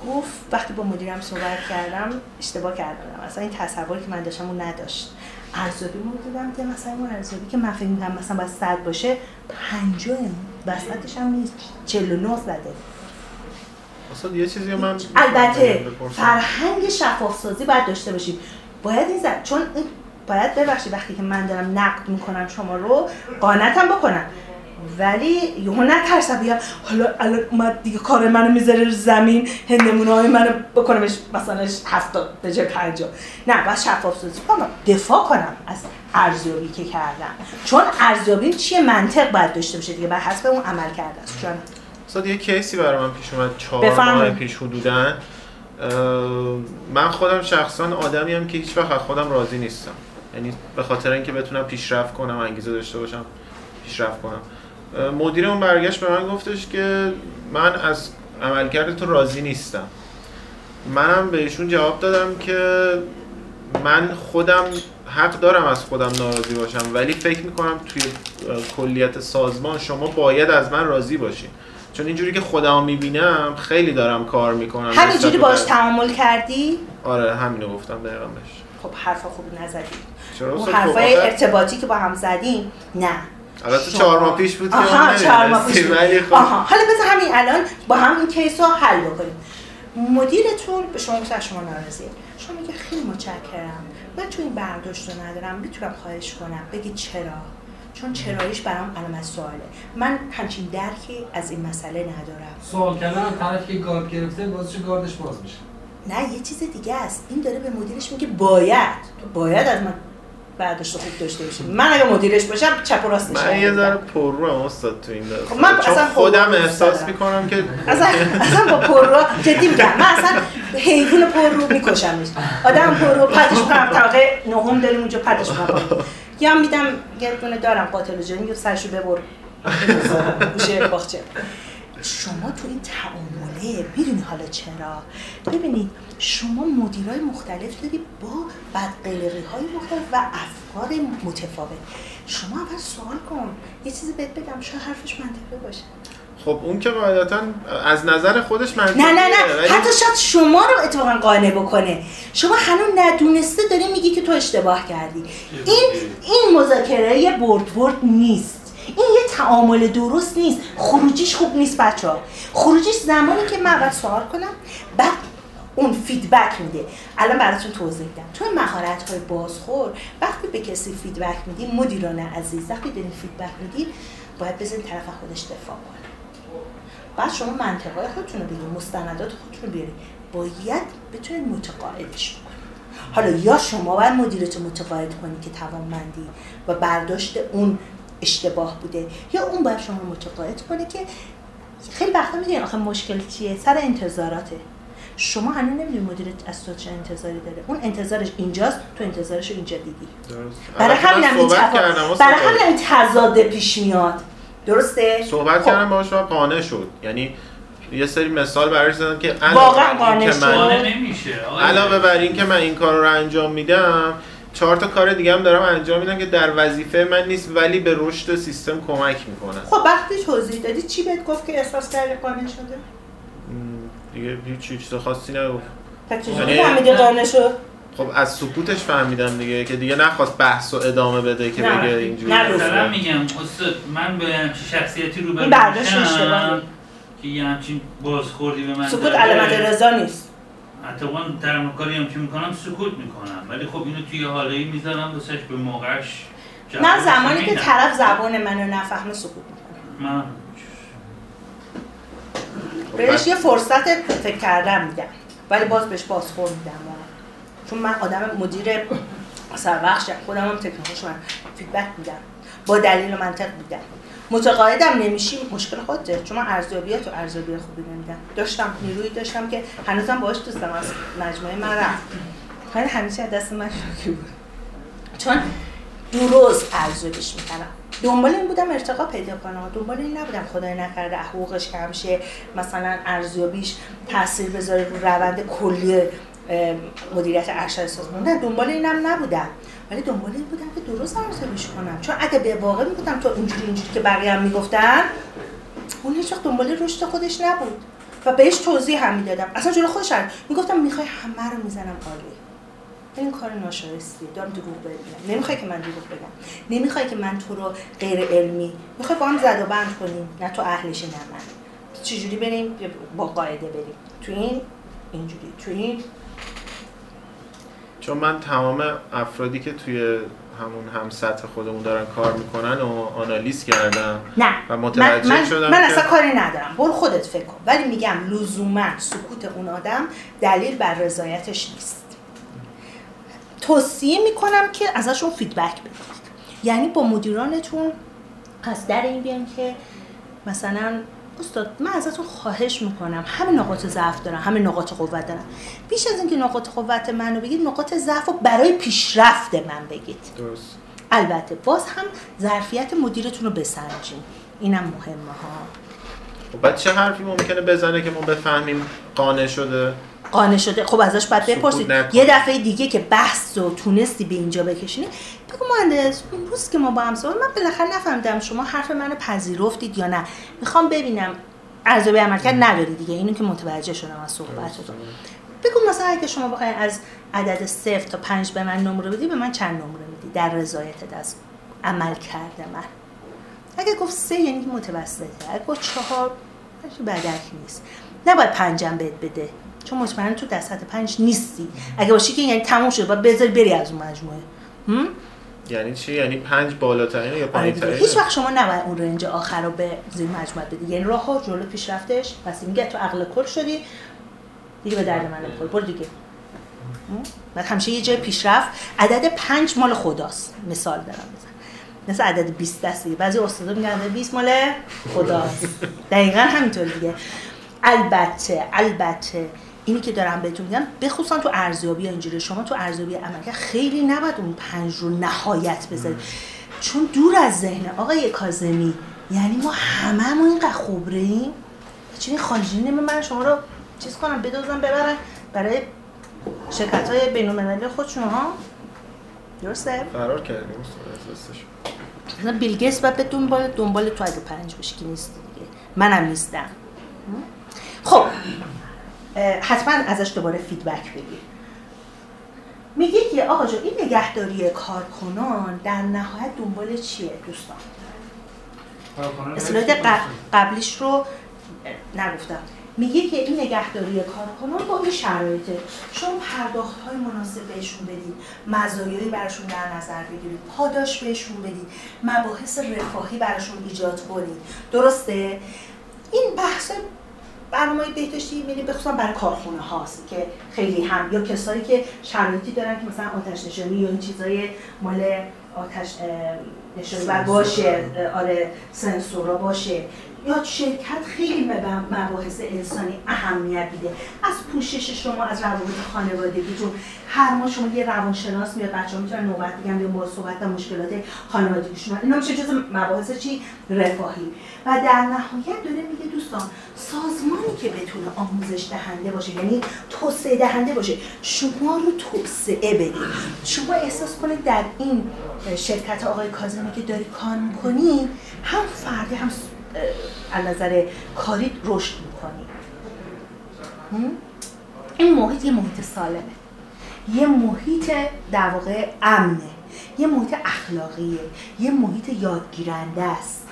گفت وقتی با مدیرم صحبت کردم اشتباه کردم. مثلا این تصوری که من داشتم اون نداشت. ارزیابی مو دیدم که مثلا اون ارزیابی که من فکر می‌کردم مثلا باید 100 باشه 50 وسطش هم نیست 49 زده. اصلا یه چیزی من البته فرهنگ شفاف سازی باید داشته باشیم. باید این زد چون باید ببخشید وقتی که من دارم نقد می‌کنم شما رو قانتم بکنم. ولی یهو نترسم بگم حالا الان اومد دیگه کار منو می‌ذاره زمین هندمونه های منو بکنمش مثلا هفتاد به جای پنجاه. نه باید شفاف سازی کنم. دفاع کنم از ارزیابی که کردم. چون ارزیابی چیه؟ منطق باید داشته باشه دیگه بر حسب اون عمل کرده است. جان استاد یه کیسی برای من پیش اومد؟ چهار ماه پیش حدودن من خودم شخصا آدمی هم که هیچ وقت خودم راضی نیستم. یعنی به خاطر اینکه بتونم پیشرفت کنم انگیزه داشته باشم پیشرفت کنم. مدیرمون برگشت به من گفتش که من از عملکرد تو راضی نیستم. منم بهشون جواب دادم که من خودم حق دارم از خودم ناراضی باشم ولی فکر می‌کنم توی کلیت سازمان شما باید از من راضی باشین. چون اینجوری که خودم می‌بینم خیلی دارم کار می‌کنم همینجوری باش تعامل کردی؟ آره همینو گفتم دقیقا بهش. خب حرف خوبی نزدی. اون حرفای ارتباطی که با هم زدیم نه. البته چهار ماه پیش بود که آها چهار ماه پیش بود. خب. آها حالا بذار همین الان با هم این کیس رو حل بکنیم. مدیرتون به شما میگه شما ناراضیه شما میگه خیلی متشکرم. من تو این برداشت رو ندارم می‌تونم خواهش کنم. بگی چرا؟ چون چراییش برام علامت سواله. من همچین درکی از این مسئله ندارم. سوال کردن طرف که گارد گرفته بازش گاردش باز میشه. نه یه چیز دیگه است. این داره به مدیرش میگه باید. تو باید از من برداشت خوب داشته باشی من اگه مدیرش باشم چپ و راستش من یه ذره پررو هم استاد تو این داستان. خب من اصلا خودم احساس می‌کنم که اصلا اصلا با پررو جدی میگم. من اصلا حیوان پررو میکشمش. آدم پررو پدش کنم طبقه نهم داریم اونجا پدش کنم یا میدم یه دونه دارم قاتل جنی سرشو ببر. گوشه باخچه شما تو این تعامله می‌دونی حالا چرا؟ ببینید شما مدیرای مختلف داری با بدقلقی های مختلف و افکار متفاوت. شما اول سوال کن. یه چیزی بهت بگم شاید حرفش منطقی باشه. خب اون که قاعدتا از نظر خودش منطقیه. نه نه نه. حتی شاید شما رو اتفاقا قانع بکنه. شما هنوز ندونسته داری میگی که تو اشتباه کردی. این این مذاکره برد برد نیست. این یه تعامل درست نیست. خروجیش خوب نیست بچه ها خروجیش زمانی که من اول سوال کنم بعد اون feedback میده. الان براتون توضیح میدم. تو مهارت های بازخور وقتی به کسی feedback میدی مدیران عزیز وقتی دارین feedback میدی باید بذارین طرف خودش دفاع کنه. بعد شما منطق خودتون رو بگید مستندات خودتون رو بیارید باید بتونید متقاعدش کنید حالا یا شما باید مدیرتو متقاعد کنی که توانمندی و برداشت اون اشتباه بوده. یا اون باید شما متقاعد کنه که خیلی وقتا می‌دونی آخه مشکل چیه؟ سر انتظاراته. شما هنوز نمی‌دونی مدیرت از تو چه انتظاری داره. اون انتظارش اینجاست تو انتظارش اینجا دیدی. برای همین هم برای همین تضاد پیش میاد. درسته؟ صحبت خب. کردم باهاش و قانع شد. یعنی یه سری مثال برای زدم که واقعا قانع شد. نمیشه. علاوه بر این که من این کار رو انجام میدم چهار تا کار دیگه هم دارم انجام میدم که در وظیفه من نیست ولی به رشد سیستم کمک می‌کنه خب وقتی توضیح دادی چی بهت گفت که احساس کرده قانع شده؟ دیگه هیچ چیز خاصی نگفت. پس چجوری یعنی فهمیدی قانع شد خب از سکوتش فهمیدم دیگه که دیگه نخواست بحث و ادامه بده که بگه اینجوری مثلا میگم استاد من به شخصیتی رو برم که یه همچین بازخوردی به من سکوت علامت رضا نیست. اتفاقا در کاری هم که می‌کنم سکوت می‌کنم. ولی خب اینو توی حاله‌ای می‌ذارم واسش به موقعش نه زمانی که طرف زبان منو نفهمه سکوت می‌کنم من بهش یه فرصت فکر کردن میدم ولی باز بهش بازخور میدم. چون من آدم مدیر سربخش خودم هم تکنولوژی من فیدبک میدم. با دلیل و منطق میدم متقاعدم نمیشی مشکل خودته چون من ارزیابیات و ارزیابی خوبی نمیدم. داشتم نیرویی داشتم که هنوزم باهاش دوستم از مجموعه من رفت. ولی همیشه دست من شوکی بود. چون درست ارزیابیش می‌کردم. دنبال این بودم ارتقا پیدا کنم. دنبال این نبودم خدای نکرده حقوقش کم شه. مثلا ارزیابیش تاثیر بذاره رو روند کلی مدیریت ارشد سازمان. نه دنبال اینم نبودم. ولی دنبال این بودم که درست ارزیابیش کنم. چون اگه به واقع می‌گفتم تو اینجوری اینجوری که بقیه هم می‌گفتن اون هیچ وقت دنبال رشد خودش نبود و بهش توضیح هم می‌دادم. اصلا جلو خودش می‌گفتم می‌خوای همه رو می‌زنم عالی این کار ناشایستیه دارم دروغ بگم نمی‌خوای که من دروغ بگم. نمی‌خوای که من تو رو غیر علمی می‌خوای با هم زد و بند کنیم. نه تو اهلش نه من. چجوری بریم؟ با قاعده بریم. تو این اینجوری. تو این چون من تمام افرادی که توی همون هم سطح خودمون دارن کار می‌کنن و آنالیز کردم نه. و متوجه من, شدم من اصلا کاری ندارم. برو خودت فکر کن. ولی میگم لزوما سکوت اون آدم دلیل بر رضایتش نیست. توصیه می‌کنم که ازشون فیدبک بدید. یعنی با مدیرانتون از در این بیان که مثلا استاد من ازتون خواهش می‌کنم. همه نقاط ضعف دارم همه نقاط قوت دارم بیش از اینکه نقاط قوت منو بگید نقاط ضعف رو برای پیشرفت من بگید. درست. البته باز هم ظرفیت مدیرتون رو بسنجین. اینم مهمه ها. خب بعد چه حرفی ممکنه بزنه که ما بفهمیم قانع شده؟ قانع شده. خب ازش باید بپرسید. یه دفعه دیگه که بحث و تونستی به اینجا بکشینی بگو مهندس اون روز که ما با هم صحبت من بالاخره نفهمیدم شما حرف منو پذیرفتید یا نه. می‌خوام ببینم ارزیابی عملکرد نداری دیگه. اینو که متوجه شدم از صحبتتون. بگو مثلا اگه شما بخواید از عدد صفر تا پنج به من نمره بدی به من چند نمره میدی در رضایتت از عمل کرده من. اگه گفت سه یعنی متوسطه. اگه گفت چهار بدک نیست. نباید پنجم بهت بده. چون مطمئن تو در سطح پنج نیستی. اگه باشی که یعنی تموم شد باید بذاری بری از اون مجموعه. یعنی چی؟ یعنی پنج بالاترین یا پایینترین هیچ وقت شما نباید اون رنج آخر رو به زیر مجموعه بدی. یعنی راه ها جلو پیشرفتش. پس میگه تو عقل کل شدی. دیگه به درد من نمی‌خوری برو دیگه. بعد همیشه یه جای پیشرفت. عدد پنج مال خداست. مثال دارم بزن. مثل عدد 20 دستی بعضی استادا میگن عدد 20 مال خداست. دقیقا همینطور دیگه. البته البته اینی که دارم بهتون میگم بخصوصا تو ارزیابی اینجوری شما تو ارزیابی عملکرد خیلی نباید اون پنج رو نهایت بذارید. چون دور از ذهن آقای کازمی یعنی ما هممون اینقدر خوب ریم چی خانجینی من شما رو چیز کنم بدوزم ببرن برای شرکت های بین المللی خودشون ها؟ درسته؟ فرار کردیم مثلا بیل گیتس به دنبال دنبال تو اگه پنج باشی که نیست دیگه. منم نیستم. خب. حتما ازش دوباره فیدبک بگیر میگه که آقا جو این نگهداری کارکنان در نهایت دنبال چیه دوستان؟ اسلاید قبلیش رو نگفتم. میگه که این نگهداری کارکنان با این شرایطه. شما پرداخت های مناسب بهشون بدید مزایایی براشون در نظر بگیرید. پاداش بهشون بدید مباحث رفاهی براشون ایجاد کنید درسته؟ این بحث برنامه بهداشتی میلی بخصوصا برای کارخونه هاست که خیلی هم یا کسایی که شرایطی دارن که مثلا آتش نشانی یا این چیزای مال آتش نشانی باشه آره سنسورا باشه. یا شرکت خیلی به مباحث انسانی اهمیت میده. از پوشش شما از روابط خانوادگیتون. هر ما شما یه روانشناس میاد ها می‌تونن نوبت بگن به صحبت و مشکلات خانوادگی شما. اینا میشه جز مباحث چی؟ رفاهی. و در نهایت داره میگه دوستان سازمانی که بتونه آموزش دهنده باشه یعنی توسعه دهنده باشه شما رو توسعه بده. شما احساس کنید در این شرکت آقای کاظمی که داری کار می‌کنی هم فردی هم از نظر کاری رشد می‌کنی. این محیط یه محیط سالمه. یه محیط در واقع امنه. یه محیط اخلاقیه. یه محیط یادگیرنده است.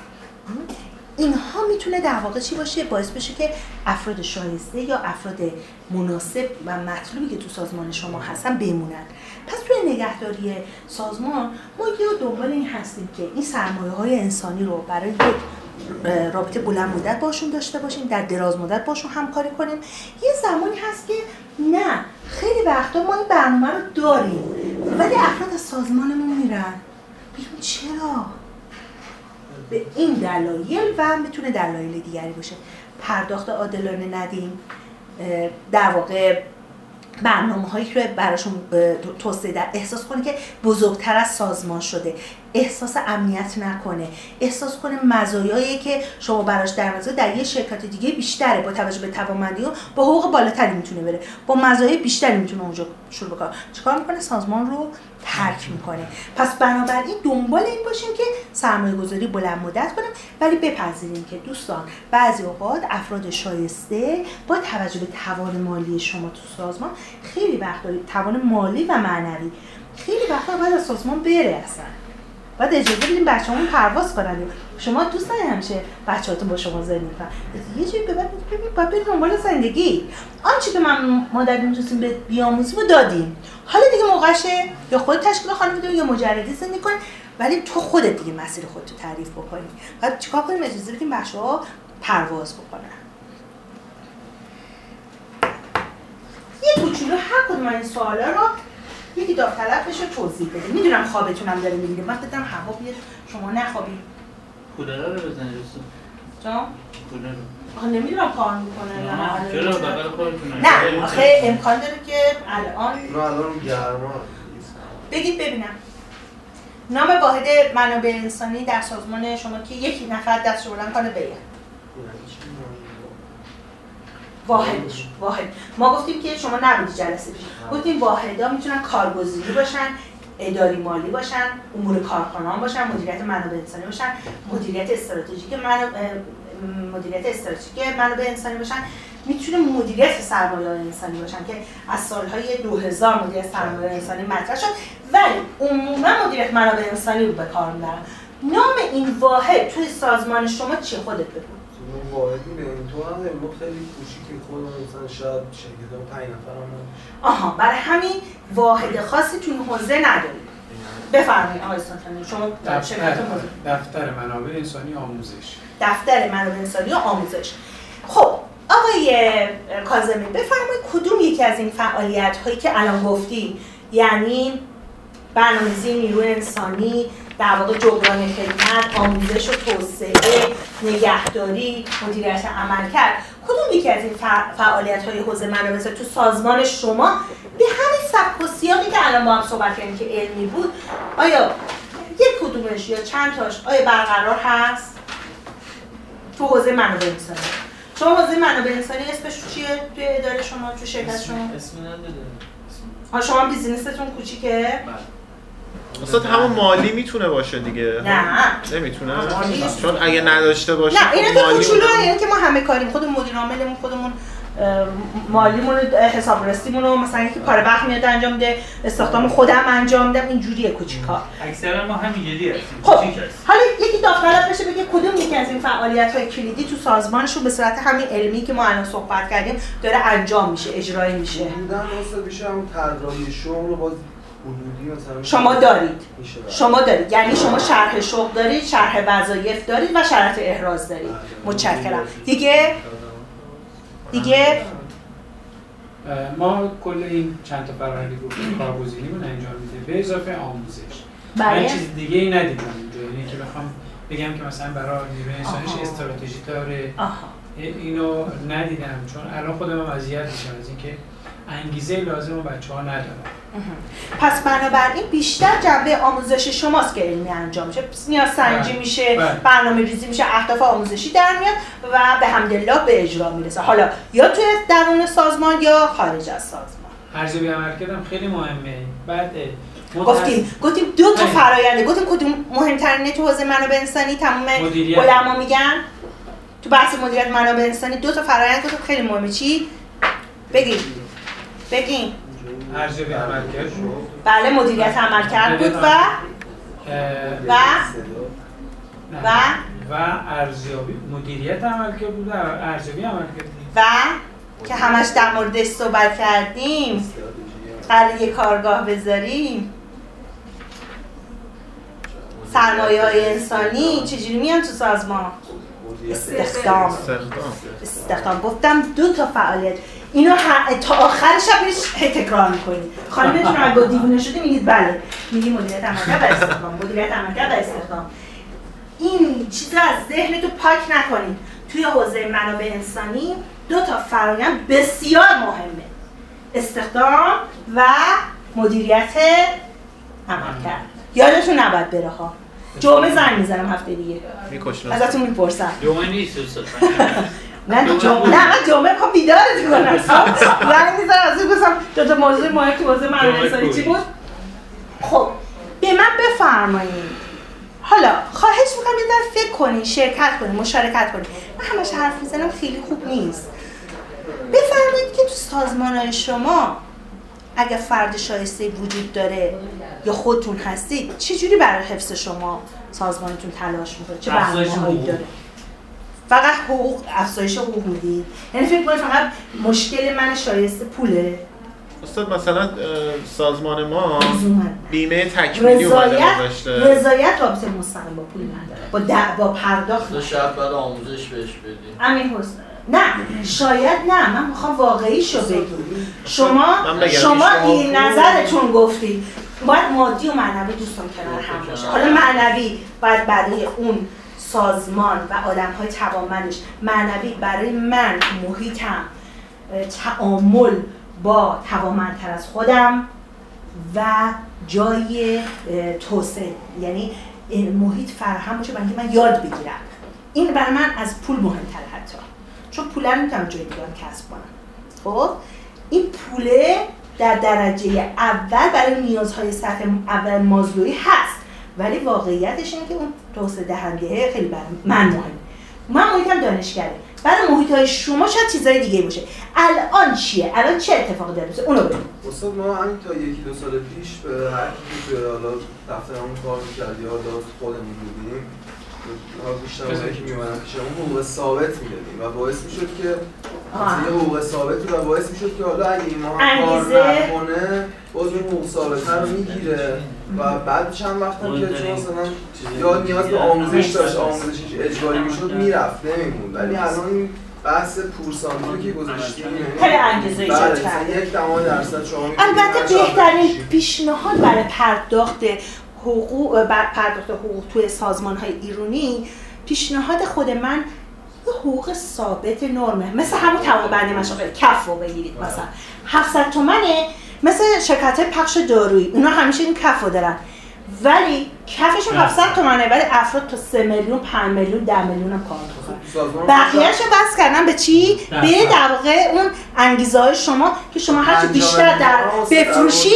اینها می‌تونه در واقع چی باشه؟ باعث بشه که افراد شایسته یا افراد مناسب و مطلوبی که تو سازمان شما هستن بمونن. پس توی نگهداری سازمان ما یه دنبال این هستیم که این سرمایه های انسانی رو برای یک رابطه بلند مدت باشون داشته باشیم در دراز مدت باشون همکاری کنیم. یه زمانی هست که نه خیلی وقتا ما این برنامه رو داریم ولی افراد از سازمانمون میرن. بیرون چرا؟ به این دلایل و می‌تونه دلایل دیگری باشه. پرداخت عادلانه ندیم. در واقع برنامه هایی که براشون توسعه در احساس کنه که بزرگتر از سازمان شده. احساس امنیت نکنه. احساس کنه مزایایی که شما براش در نظر در یه شرکت دیگه بیشتره. با توجه به توانمندی با حقوق بالاتری می‌تونه بره. با مزایای بیشتری می‌تونه اونجا شروع بکنه. چیکار می‌کنه؟ سازمان رو ترک می‌کنه. پس بنابراین دنبال این باشیم که سرمایه گذاری بلند مدت کنیم. ولی بپذیریم که دوستان بعضی اوقات افراد شایسته با توجه به توان مالی شما تو سازمان خیلی وقت توان مالی و معنوی. خیلی وقتا باید از سازمان بره اصلا. بعد اجازه بدیم بچه‌مون پرواز کنن. شما دوست نداری همیشه بچه‌هاتون با شما زندگی کنن یه جوری به بعد بعد برید دنبال زندگی. آنچه که من مادر می‌تونستیم به بیاموزیم رو دادیم. حالا دیگه موقعشه یا خود تشکیل خانواده یا مجردی زندگی کنی ولی تو خودت دیگه مسیر خودتو تعریف بکنی. بعد چیکار کنیم؟ اجازه بدیم بچه‌ها پرواز بکنن. یه کوچولو هر کدوم این سوالا رو یکی داوطلب بشه توضیح بده. می‌دونم خوابتونم داره می‌گیره من دیدم هوا بیاد شما نخوابی. کولر رو بزن رسو جا کولر آخه نمی‌دونم کار می‌کنه نه. چرا؟ بغل خودتون نه آخه امکان داره که الان نه الان گرما بگید ببینم. نام واحد منابع انسانی در سازمان شما که یکی نفر دست بلند کنه بگه واحدش واحد. ما گفتیم که شما نبودی جلسه پیش. گفتیم واحدا می‌تونن کارگزینی باشن اداری مالی باشن امور کارکنان باشن مدیریت منابع انسانی باشن مدیریت استراتژیک مدیریت استراتژیک منابع انسانی باشن. می‌تونه مدیریت سرمایه انسانی باشن که از سالهای 2000 مدیریت سرمایه انسانی مطرح شد. ولی عموما مدیریت منابع انسانی رو به کار می‌برن. نام این واحد توی سازمان شما چی خودت بگو؟ واحدی به این تو هم ما خیلی کوچیکی خودمون مثلا شاید شرکت 5 نفر هم آها برای همین واحد خاصی تو این حوزه نداریم. بفرمایید آقای سلطانی شما دفتر دفتر منابع انسانی آموزش. دفتر منابع انسانی آموزش. خب آقای کاظمی بفرمایید کدوم یکی از این فعالیت هایی که الان گفتی یعنی برنامه‌ریزی نیروی انسانی در واقع جبران خدمت آموزش و توسعه نگهداری مدیریت عمل کرد. کدوم یکی از این فعالیت های حوزه منابع تو سازمان شما؟ به همین سبک و سیاقی که الان با هم صحبت کردیم که علمی بود آیا یک کدومش یا چند تاش آیا برقرار هست؟ تو حوزه منابع انسانی. شما حوزه منابع انسانی اسمش چیه توی اداره شما تو شرکت شما؟ اسمی نداره. ها شما بیزینستون کوچیکه؟ بله. استاد همون مالی می‌تونه باشه دیگه. نه. نمی‌تونه. چون اگه نداشته باشه نه اینه خب که مالی کوچولو اینه که ما همه کاریم خود مدیر عاملمون خودمون مالیمون حسابرسیمون رو مثلا یکی کار وقت میاد انجام میده استخدام خودم انجام میدم اینجوریه کوچیکا. اکثرا ما همینجوری هستیم خب کوچیک هستیم. حالا یکی داوطلب بشه بگه کدوم یکی از این فعالیت های کلیدی تو سازمانشون به صورت همین علمی که ما الان صحبت کردیم داره انجام میشه اجرایی میشه؟ بودن استاد میشه همون طراحی شغل رو باز شما دارید. برد. شما دارید. یعنی شما شرح شغل دارید شرح وظایف دارید و شرط احراز دارید. متشکرم. دیگه؟ دیگه؟ ما کل این چند تا فرآیندی گفتیم کارگزینیمون انجام میده به اضافه آموزش. من برای چیز دیگه ای ندیدم اینجا یعنی که بخوام بگم که مثلا برای نیروی انسانیش. استراتژی داره آها اینو ندیدم. چون الان خودم هم اذیت میشم از اینکه انگیزه لازم بچه ها ندارن. پس بنابراین بیشتر جنبه آموزش شماست که علمی انجام میشه. نیاز سنجی بله. میشه بله. برنامه ریزی میشه اهداف آموزشی در میاد و به حمدالله به اجرا می‌رسه. حالا یا توی درون سازمان یا خارج از سازمان. ارزیابی عملکردم خیلی مهمه. بعد گفتیم گفتیم دو تا بله. فراینده گفتیم کدوم مهمترینه تو حوزه منابع انسانی؟ تمام. علما میگن. تو بحث مدیریت منابع انسانی دو تا فرایند گفتیم. خیلی مهمه. چی؟ بگیم. بگیم ارزیابی عملکرد بله مدیریت عملکرد بود و و. و و ارزیابی مدیریت عملکرد بود و ارزیابی عملکرد و که همش در موردش صحبت کردیم. قرار یه کارگاه بذاریم. سرمایه های انسانی چجوری میان تو سازمان؟ استخدام. استخدام استخدام. گفتم دو تا فعالیت. اینو تا آخر شب تکرار می‌کنید خانمتون اگه دیوونه شدی میگید بله. میگی مدیریت عملکرد و استخدام. مدیریت عملکرد و استخدام. این چیزا از ذهنتو پاک نکنید توی حوزه منابع انسانی دو تا فرایند بسیار مهمه. استخدام و مدیریت عملکرد. یادتون نباید بره ها. جمعه زنگ می‌زنم هفته دیگه. ازتون می‌پرسم. جمعه نیست استاد نه جمعه نه من جمعه می‌خوام بیدارت کنم زنگ می‌زنم از این گفتم دو تا موضوع مهم تو حوزه انسانی چی. بود؟ خب به من بفرمایید. حالا خواهش می‌کنم یه ذره فکر کنین شرکت کنین مشارکت کنین. من همش حرف می‌زنم خیلی خوب نیست. بفرمایید که تو سازمان های شما اگه فرد شایسته وجود داره یا خودتون هستید چجوری برای حفظ شما سازمانتون تلاش می‌کنه چه برنامه‌هایی. داره؟ فقط حقوق افزایش حقوق می‌دید یعنی فکر کنید فقط مشکل من شایسته پوله؟ استاد مثلا سازمان ما. بیمه تکمیلی اومده رضایت گذاشته. رضایت رابطه مستقیم با پول نداره. با دع- با پرداخت شب بعد آموزش بهش بدی امین حسن. نه شاید نه. من می‌خوام واقعی شو بگیم شما. شما شما این نظرتون گفتید باید مادی و معنوی دوستان کنار هم باشه حالا معنوی باید برای اون سازمان و آدم های توانمندش. معنوی برای من محیطم. تعامل با توانمندتر از خودم و جای توسعه. یعنی محیط فراهم باشه برای من یاد بگیرم. این برای من از پول مهمتر حتی. چون پول رو می‌تونم جای دیگه هم کسب کنم. خب؟ این پوله در درجه اول برای نیازهای سطح اول مازلویی هست. ولی واقعیتش اینه که اون توسعه دهنده خیلی برای من مهمه من محیطم دانشگره. برای محیط های شما شاید چیزای دیگه باشه. الان چیه؟ الان چه اتفاقی داره؟ میفته اونو بگو. استاد ما همین تا یکی دو سال پیش به هر کی که حالا دفترمون کار می‌کرد یا حالا خودمون بودیم. حالا بیشتر که میومدن پیشمون حقوق ثابت می‌دادیم و باعث می‌شد که یه حقوق ثابت و باعث می‌شد که حالا اگه این ماه کار انگیزه. نکنه باز اون حقوق ثابت رو می‌گیره. و بعد چند وقت هم که چون مثلا یا نیاز به آموزش داشت آموزشش اجباری می‌شد می‌رفت نمیمون ولی الان این بحث پورسانتی که گذاشتیم. خیلی انگیزه ایجاد بله. مثلا یک دمای درصد شما البته بهترین. پیشنهاد برای پرداخت حقوق بر پرداخت حقوق توی سازمان های ایرانی پیشنهاد خود من حقوق ثابت نرمه. مثل همون توانبندی مشاغل کف رو بگیرید مثلا. 700 تومنه مثل شرکت پخش دارویی. اونا همیشه این کف رو دارن. ولی کفشون 700 تومنه ولی افراد تا 3 میلیون 5 میلیون 10 میلیون هم کار می‌کنن. بقیه‌اش بس کردن به چی؟ به در واقع اون انگیزه های شما که شما هرچی بیشتر در بفروشی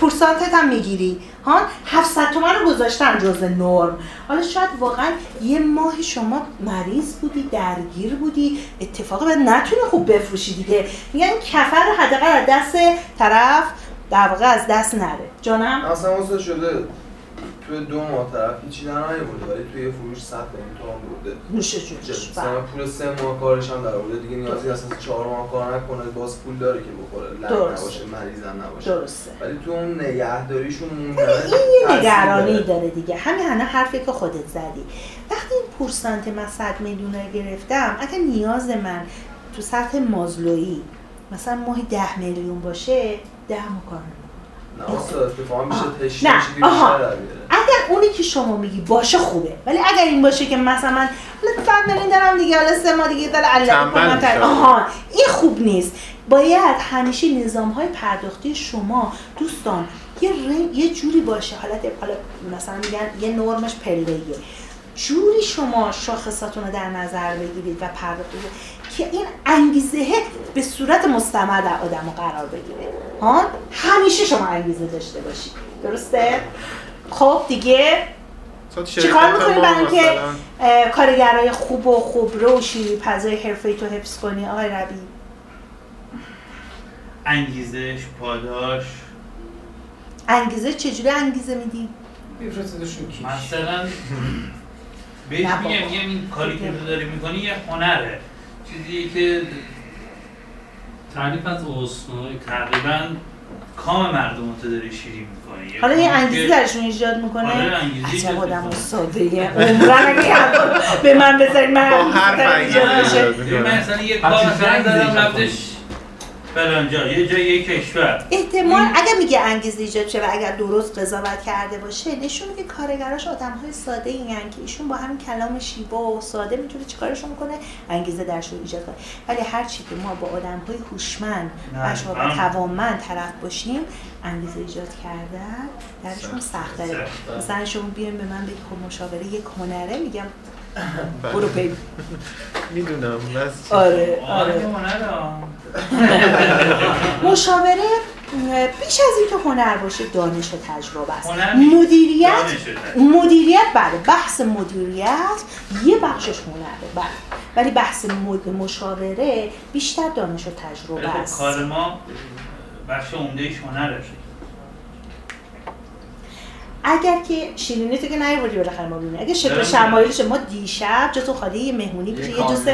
پورسانتت هم می‌گیری. ها؟ 700 تومن رو گذاشتن جز نرم. حالا شاید واقعا یه ماه شما مریض بودی درگیر بودی اتفاقی بعد نتونی خوب بفروشی دیگه. میگن کفر حداقل از دست طرف در واقع از دست نره. جانم؟ اصلا شده. توی دو ماه طرف هیچی در بوده ولی توی فروش 100 میلیون تومان برده. نوش مثلا بله. پول سه ماه کارش هم در آورده. دیگه نیازی اصلا چهار ماه کار نکنه. باز پول داره که بخوره. لنگ نباشه مریضم نباشه. درسته. ولی تو اون نگهداریشون این یه نگرانی داره دیگه. همین هنه حرفی که خودت زدی. وقتی این پورسانت من 100 میلیون گرفتم اگه نیاز من تو سطح مازلویی مثلا ماهی 10 میلیون باشه 10 کار نه آها. اگر اونی که شما میگی باشه خوبه ولی اگر این باشه که مثلا من میلیون دارم دیگه حالا سه ماه دیگه داره علکی آها. این خوب نیست. باید همیشه نظام های پرداختی شما دوستان یه یه جوری باشه. حالت حالا مثلا میگن یه نرمش پله‌ایه. جوری شما شاخصاتون رو در نظر بگیرید و پرداخت که این انگیزه به صورت مستمر در آدم رو قرار بگیره. ها؟ همیشه شما انگیزه داشته باشید. درسته؟ خب دیگه چیکار می‌کنی برای اینکه کارگرای خوب و خوبرو و شیری پزای حرفه تو حفظ کنی آقای ربی؟ انگیزش پاداش. انگیزه چجوری انگیزه میدی؟ مثلا بهش میگم این کاری که تو داری می‌کنی یه هنره. چیزی که تعریف از اسنوی تقریبا کام مردم رو داری شیری می‌کنه حالا یه انگیزی درشون ایجاد می‌کنه. آره انگیزی عجب آدم ساده عمرن اگه به من بذارید من با هر مثلا یه کار دارم رفتش فلانجا یه جای یه کشور. احتمال اگر میگه انگیزه ایجاد شه و اگر درست قضاوت کرده باشه نشون میده کارگراش آدم های ساده این که ایشون با همین کلام شیوا و ساده می‌تونه چیکارشون کنه؟ انگیزه درشون ایجاد کنه. ولی هر چی که ما با آدم های هوشمند و توانمند طرف باشیم انگیزه ایجاد کردن درشون سخت داره مثلا شما بیاین به من بگید خب مشاوره یک هنره میگم برو پی. می‌دونم آره آره. مشاوره بیش از اینکه هنر باشه دانش و تجربه است. مدیریت مدیریت بله. بحث مدیریت یه بخشش هنره بله. ولی بحث مشاوره بیشتر دانش و تجربه است. کار ما بخش عمدهش هنره اگر که شیرینی تو که نیوردی بالاخره ما ببینیم. اگه شکل شمایلش ما دیشب جاتو خالی یه مهمونی بشه یه دوست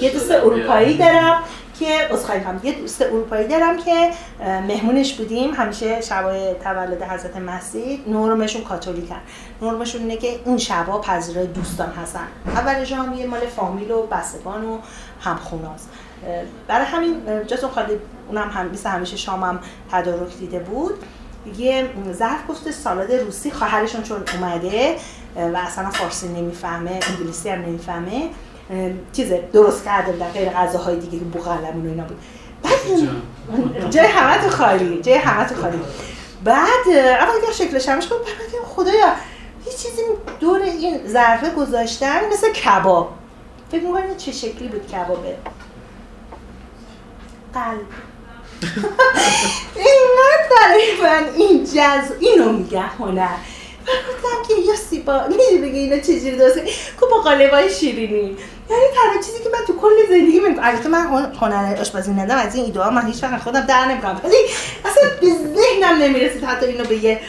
یه دوست اروپایی دارم که اسخای هم یه دوست اروپایی دارم که مهمونش بودیم. همیشه شبای تولد حضرت مسیح نورمشون کاتولیکن. نورمشون اینه که این شبا پذیرای دوستان هستن. اول ژانویه مال فامیل و بستگان و همخوناست برای همین جاتون خالی اونم هم همیشه شامم تدارک دیده بود. یه ظرف گفته سالاد روسی خواهرشون چون اومده و اصلا فارسی نمی‌فهمه انگلیسی هم نمی‌فهمه. چیز درست کرده بودن غیر غذاهای دیگه که بوغلمون و اینا بود. بعد جای همه تو خالی جای همه تو خالی. بعد اول دیگه شکلش همش گفت خدایا یه چیزی دور این ظرفه گذاشتن مثل کباب. فکر می‌کنید چه شکلی بود کبابه قلب. اینقدر برای من این جز اینو میگه هنر. و گفتم که یا سیبا می‌دونی بگه اینا چجوری درسته؟ که با قالبای شیرینی. یعنی تنها چیزی که من تو کل زندگی میگم البته من هنر آشپزی ندارم از این ایده من هیچ وقت خودم در نمی‌کنم ولی اصلا به ذهنم نمی‌رسید حتی اینو به یه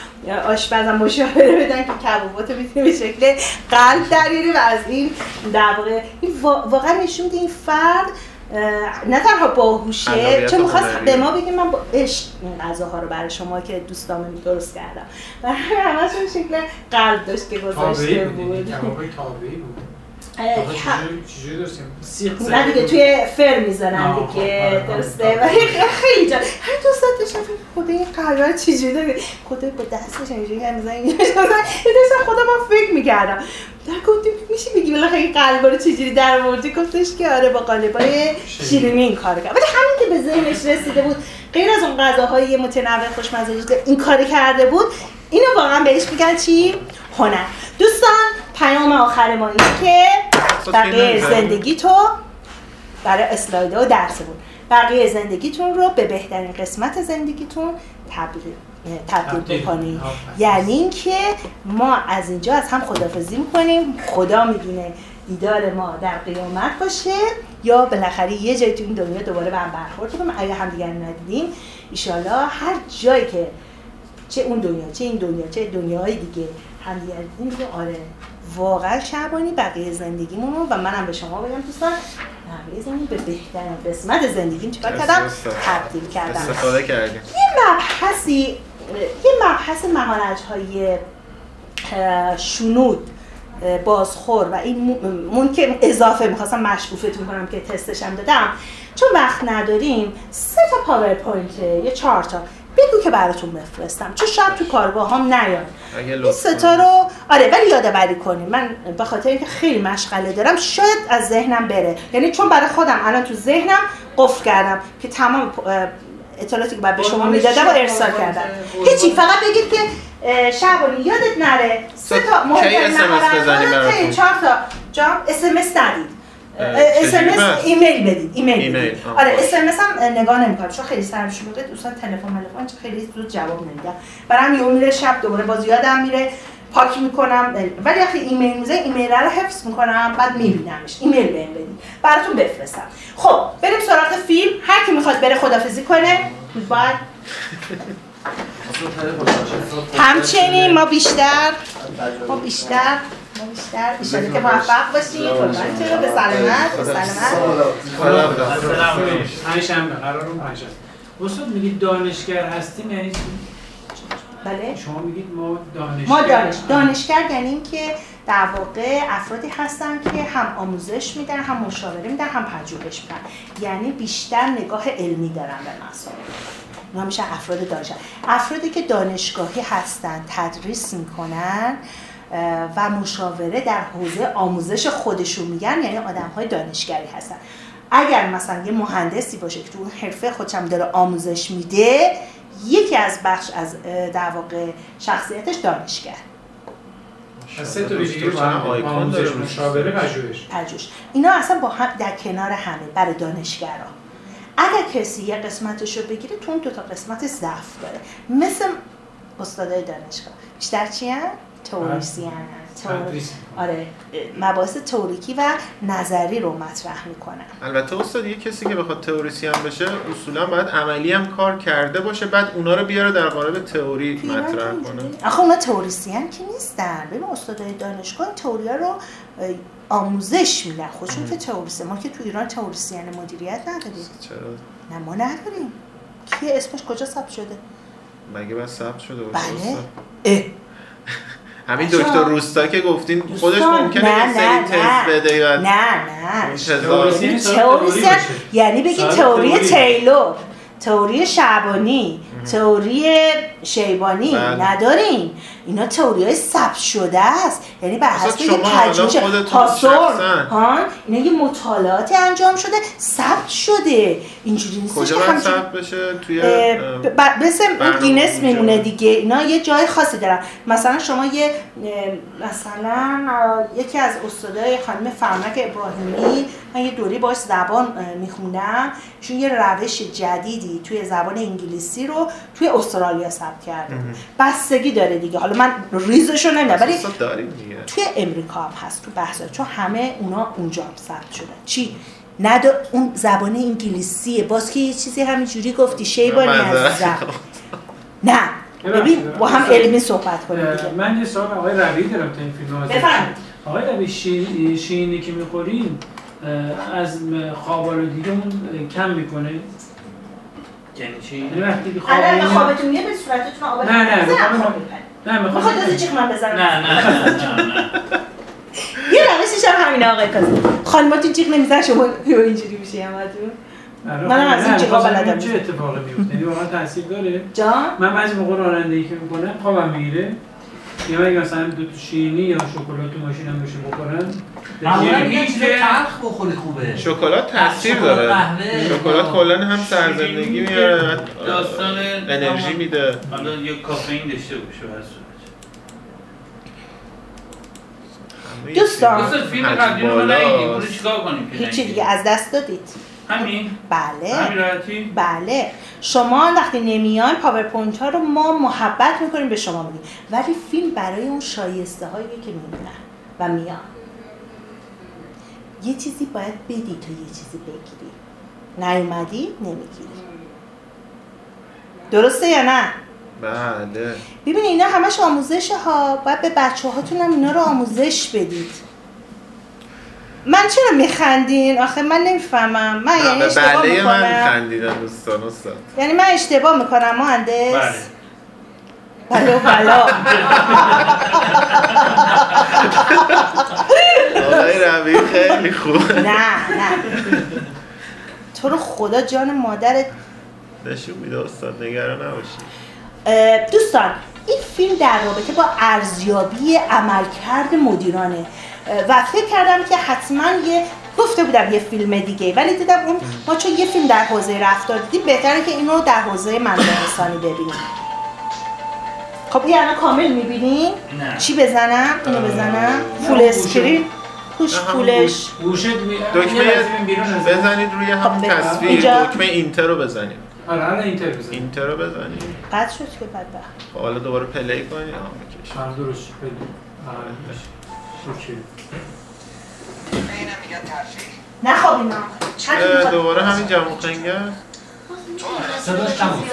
آشپزم مشاوره بدن که کبابات می‌تونه به شکل قلب دریاره و از این در واقع واقعا نشون این فرد نه تنها باهوشه چون می‌خواست به ما بگه من با عشق این غذاها رو برای شما که دوستامه درست کردم. و همشون شکل قلب داشت که گذاشته بود. نه دیگه توی فر می‌زنن دیگه درسته و خیلی جا هر دو ساعت داشتم خدا این قلبه چجوری داره خدا با دستش اینجوری هم می‌زنن این داشتم خدا من فکر می‌کردم در گفتیم میشه بگی بالاخره این قلبا رو چجوری در موردی گفتش که آره با قالبای شیرینی این کار کرد ولی همین که به ذهنش رسیده بود غیر از اون غذاهای متنوع خوشمزه این کار کرده بود اینو واقعا بهش میگن چی هنر دوستان پیام آخر ما اینه که بقیه زندگی تو برای اسلایده و درس بود. بقیه زندگیتون رو به بهترین قسمت زندگیتون تبدیل تبدیل بکنیم یعنی اینکه ما از اینجا از هم خدافزی می‌کنیم. خدا می‌دونه دیدار ما در قیامت باشه یا بالاخره یه جایی تو این دنیا دوباره به هم برخورد کنیم. اگه هم دیگر ندیدیم ایشالا هر جایی که چه اون دنیا چه این دنیا چه دنیاهای دیگه هم دیگر دیدیم آره. واقعا شعبانی بقیه زندگیمون رو و منم به شما بگم دوستان بقیه زندگی به بهترین قسمت زندگیم چیکار کردم؟ تبدیل کردم. استفاده کردیم. یه مبحثی یه مبحث مهارت های شنود بازخور و این مون که اضافه می‌خواستم مشکوفتون کنم که تستشم دادم. چون وقت نداریم سه تا PowerPoint یه چهار تا. بگو که براتون بفرستم. چون شاید تو کارگاه هم نیاد این ستا رو آره ولی یادآوری کنیم. من به خاطر اینکه خیلی مشغله دارم شاید از ذهنم بره. یعنی چون برای خودم الان تو ذهنم قفل کردم که تمام اطلاعاتی که باید به شما می‌دادم و ارسال کردم. هیچی فقط بگید که شبانی یادت نره. سه تا مهمترین مهارت چهار تا جام اس ام اس ندید. اس ام اس ایمیل بدید ایمیل آره اس ام اس هم نگاه نمی‌کنم. چون خیلی سرم شلوغه دوستان تلفن تلفن خیلی زود جواب نمیدم برام یوم میره شب دوباره باز یادم میره. پاک می‌کنم ولی وقتی ایمیل میزه ایمیل رو حفظ می‌کنم بعد میبینمش. ایمیل بهم بدید. براتون بفرستم. خب بریم سراغ فیلم. هر کی می‌خواد بره خدافزی کنه باید همچنین ما بیشتر ما بیشتر ما بیشتر که موفق باشیم رو به سلامت به سلامت پنجشنبه قرارون پنجشنبه استاد میگید دانشگر هستیم یعنی بله. شما میگید ما دانشگر ما دانش دانشگر یعنی که در واقع افرادی هستن که هم آموزش میدن هم مشاوره میدن هم پژوهش میدن. یعنی بیشتر نگاه علمی دارن به مسائل. اونا میشه افراد دانشگر. افرادی که دانشگاهی هستن تدریس می‌کنن و مشاوره در حوزه آموزش خودشون میگن یعنی آدم های دانشگری هستن. اگر مثلا یه مهندسی باشه که تو اون حرفه خودشم داره آموزش میده یکی از بخش از در واقع شخصیتش دانشگر سه تا ویژگی آموزش مشاوره پژوهش پژوهش. اینا اصلا با هم در کنار همه برای دانشگرا. اگر کسی یه قسمتش رو بگیره تو اون دو تا قسمت ضعف داره. مثل استادای دانشگاه. بیشتر چی هم؟ توریسیان آره مباحث توریکی و نظری رو مطرح می‌کنن البته استاد یه کسی که بخواد تئوریسین بشه اصولا باید عملی هم کار کرده باشه بعد اونا رو بیاره در قالب تئوری مطرح کنه. آخه اونا تئوریسین که نیستن. ببین استادای دانشگاه تئوریا رو آموزش میدن. خودشون که تئوریسه. ما که تو ایران تئوریسین مدیریت نداریم. چرا؟ نه ما نداریم. کی اسمش کجا ثبت شده؟ مگه بس ثبت شده بله. همین دکتر روستا که گفتین خودش ممکنه یه سری تست بده نه نه. تئوری یعنی بگی تئوری تیلور تئوری شعبانی تئوری شیبانی. بله. نداریم. اینا تئوری های ثبت شده است. یعنی بر حسب یه پژوهش پاسور ها اینا یه مطالعاتی انجام شده ثبت شده. اینجوری نیست کجا باید ثبت بشه؟ توی مثل گینس میمونه دیگه. اینا یه جای خاصی دارن. مثلا شما یه مثلا یکی از استادای خانم فرمک ابراهیمی من یه دوری باش زبان می‌خونم. چون یه روش جدیدی توی زبان انگلیسی رو توی استرالیا ثبت کرده. بستگی داره دیگه. حالا من ریزشو نمی‌دونم ولی توی امریکا هم هست تو بحث چون همه اونا اونجا هم ثبت شدن. چی؟ ندو اون زبان انگلیسیه. باز که یه چیزی همینجوری گفتی شیبانی عزیزم. نه. ببین با هم علمی صحبت کنیم دیگه. من یه سوال آقای روی دارم تا این فیلم آقای روی شیرینی که می‌خوریم از خواب آلودگیمون کم می‌کنه؟ یعنی چی؟ یعنی وقتی خواب خوابتون میاد به صورتتون آب نه نه نه می‌خوام از جیغ من بزنم نه نه نه یه روشش هم همین آقای کازم خانماتون جیغ نمیزن شما اینجوری میشه همتون. من از این جیغا بلدم. چه اتفاقی میفته یعنی واقعا تاثیر داره. جان؟ من بعضی موقع رانندگی که می‌کنم خوابم می‌گیره. یا اگه مثلا دو تا شیرینی یا شکلات تو ماشین هم بشه بخورن معمولا میگن چیز تلخ بخوری خوبه. شکلات تاثیر داره. شکلات کلا هم سرزندگی میاره. داستان انرژی میده. حالا یه کافئین داشته باشه هر دوستان. فیلم قبلی رو ندیدیم چیکار کنیم هیچی دیگه از دست دادید. همین. بله. همین بله. شما وقتی نمیان پاورپوینت ها رو ما محبت می‌کنیم به شما میدیم ولی فیلم برای اون شایسته هایی که میمونن و میان. یه چیزی باید بدی تو یه چیزی بگیری. نیومدی نمی‌گیری. درسته یا نه؟ بله. ببین اینا همش آموزش ها باید به بچه هاتون هم اینا رو آموزش بدید. من چرا میخندین؟ آخه من نمی‌فهمم. من یعنی اشتباه بله می‌کنم. من خندیدم دوستان استاد. یعنی من اشتباه می‌کنم مهندس بله. و بلا آقای ربی خیلی خوب نه نه تو رو خدا جان مادرت. نشون میده استاد نگران نباشید اه، دوستان این فیلم در رابطه با ارزیابی عملکرد مدیرانه. و فکر کردم که حتما یه گفته بودم یه فیلم دیگه ولی دیدم اون ما چون یه فیلم در حوزه رفتار دیدیم بهتره که اینو در حوزه انسانی ببینیم. خب این الان کامل می‌بینین نه. چی بزنم؟ اینو بزنم. full screen. همون پولش. گوشت می... دکمه بزنید روی همون خب، بزن. تصویر. اینجا. دکمه Enter رو بزنید. آره الان Enter بزن Enter رو بزنید. قد شد که بدبخت. خب حالا دوباره play کنید. آه می‌کشه هم درست بدیم آره اوکی. نه خب اینا. چند دوباره همین جمع خنگر صداش کم بود.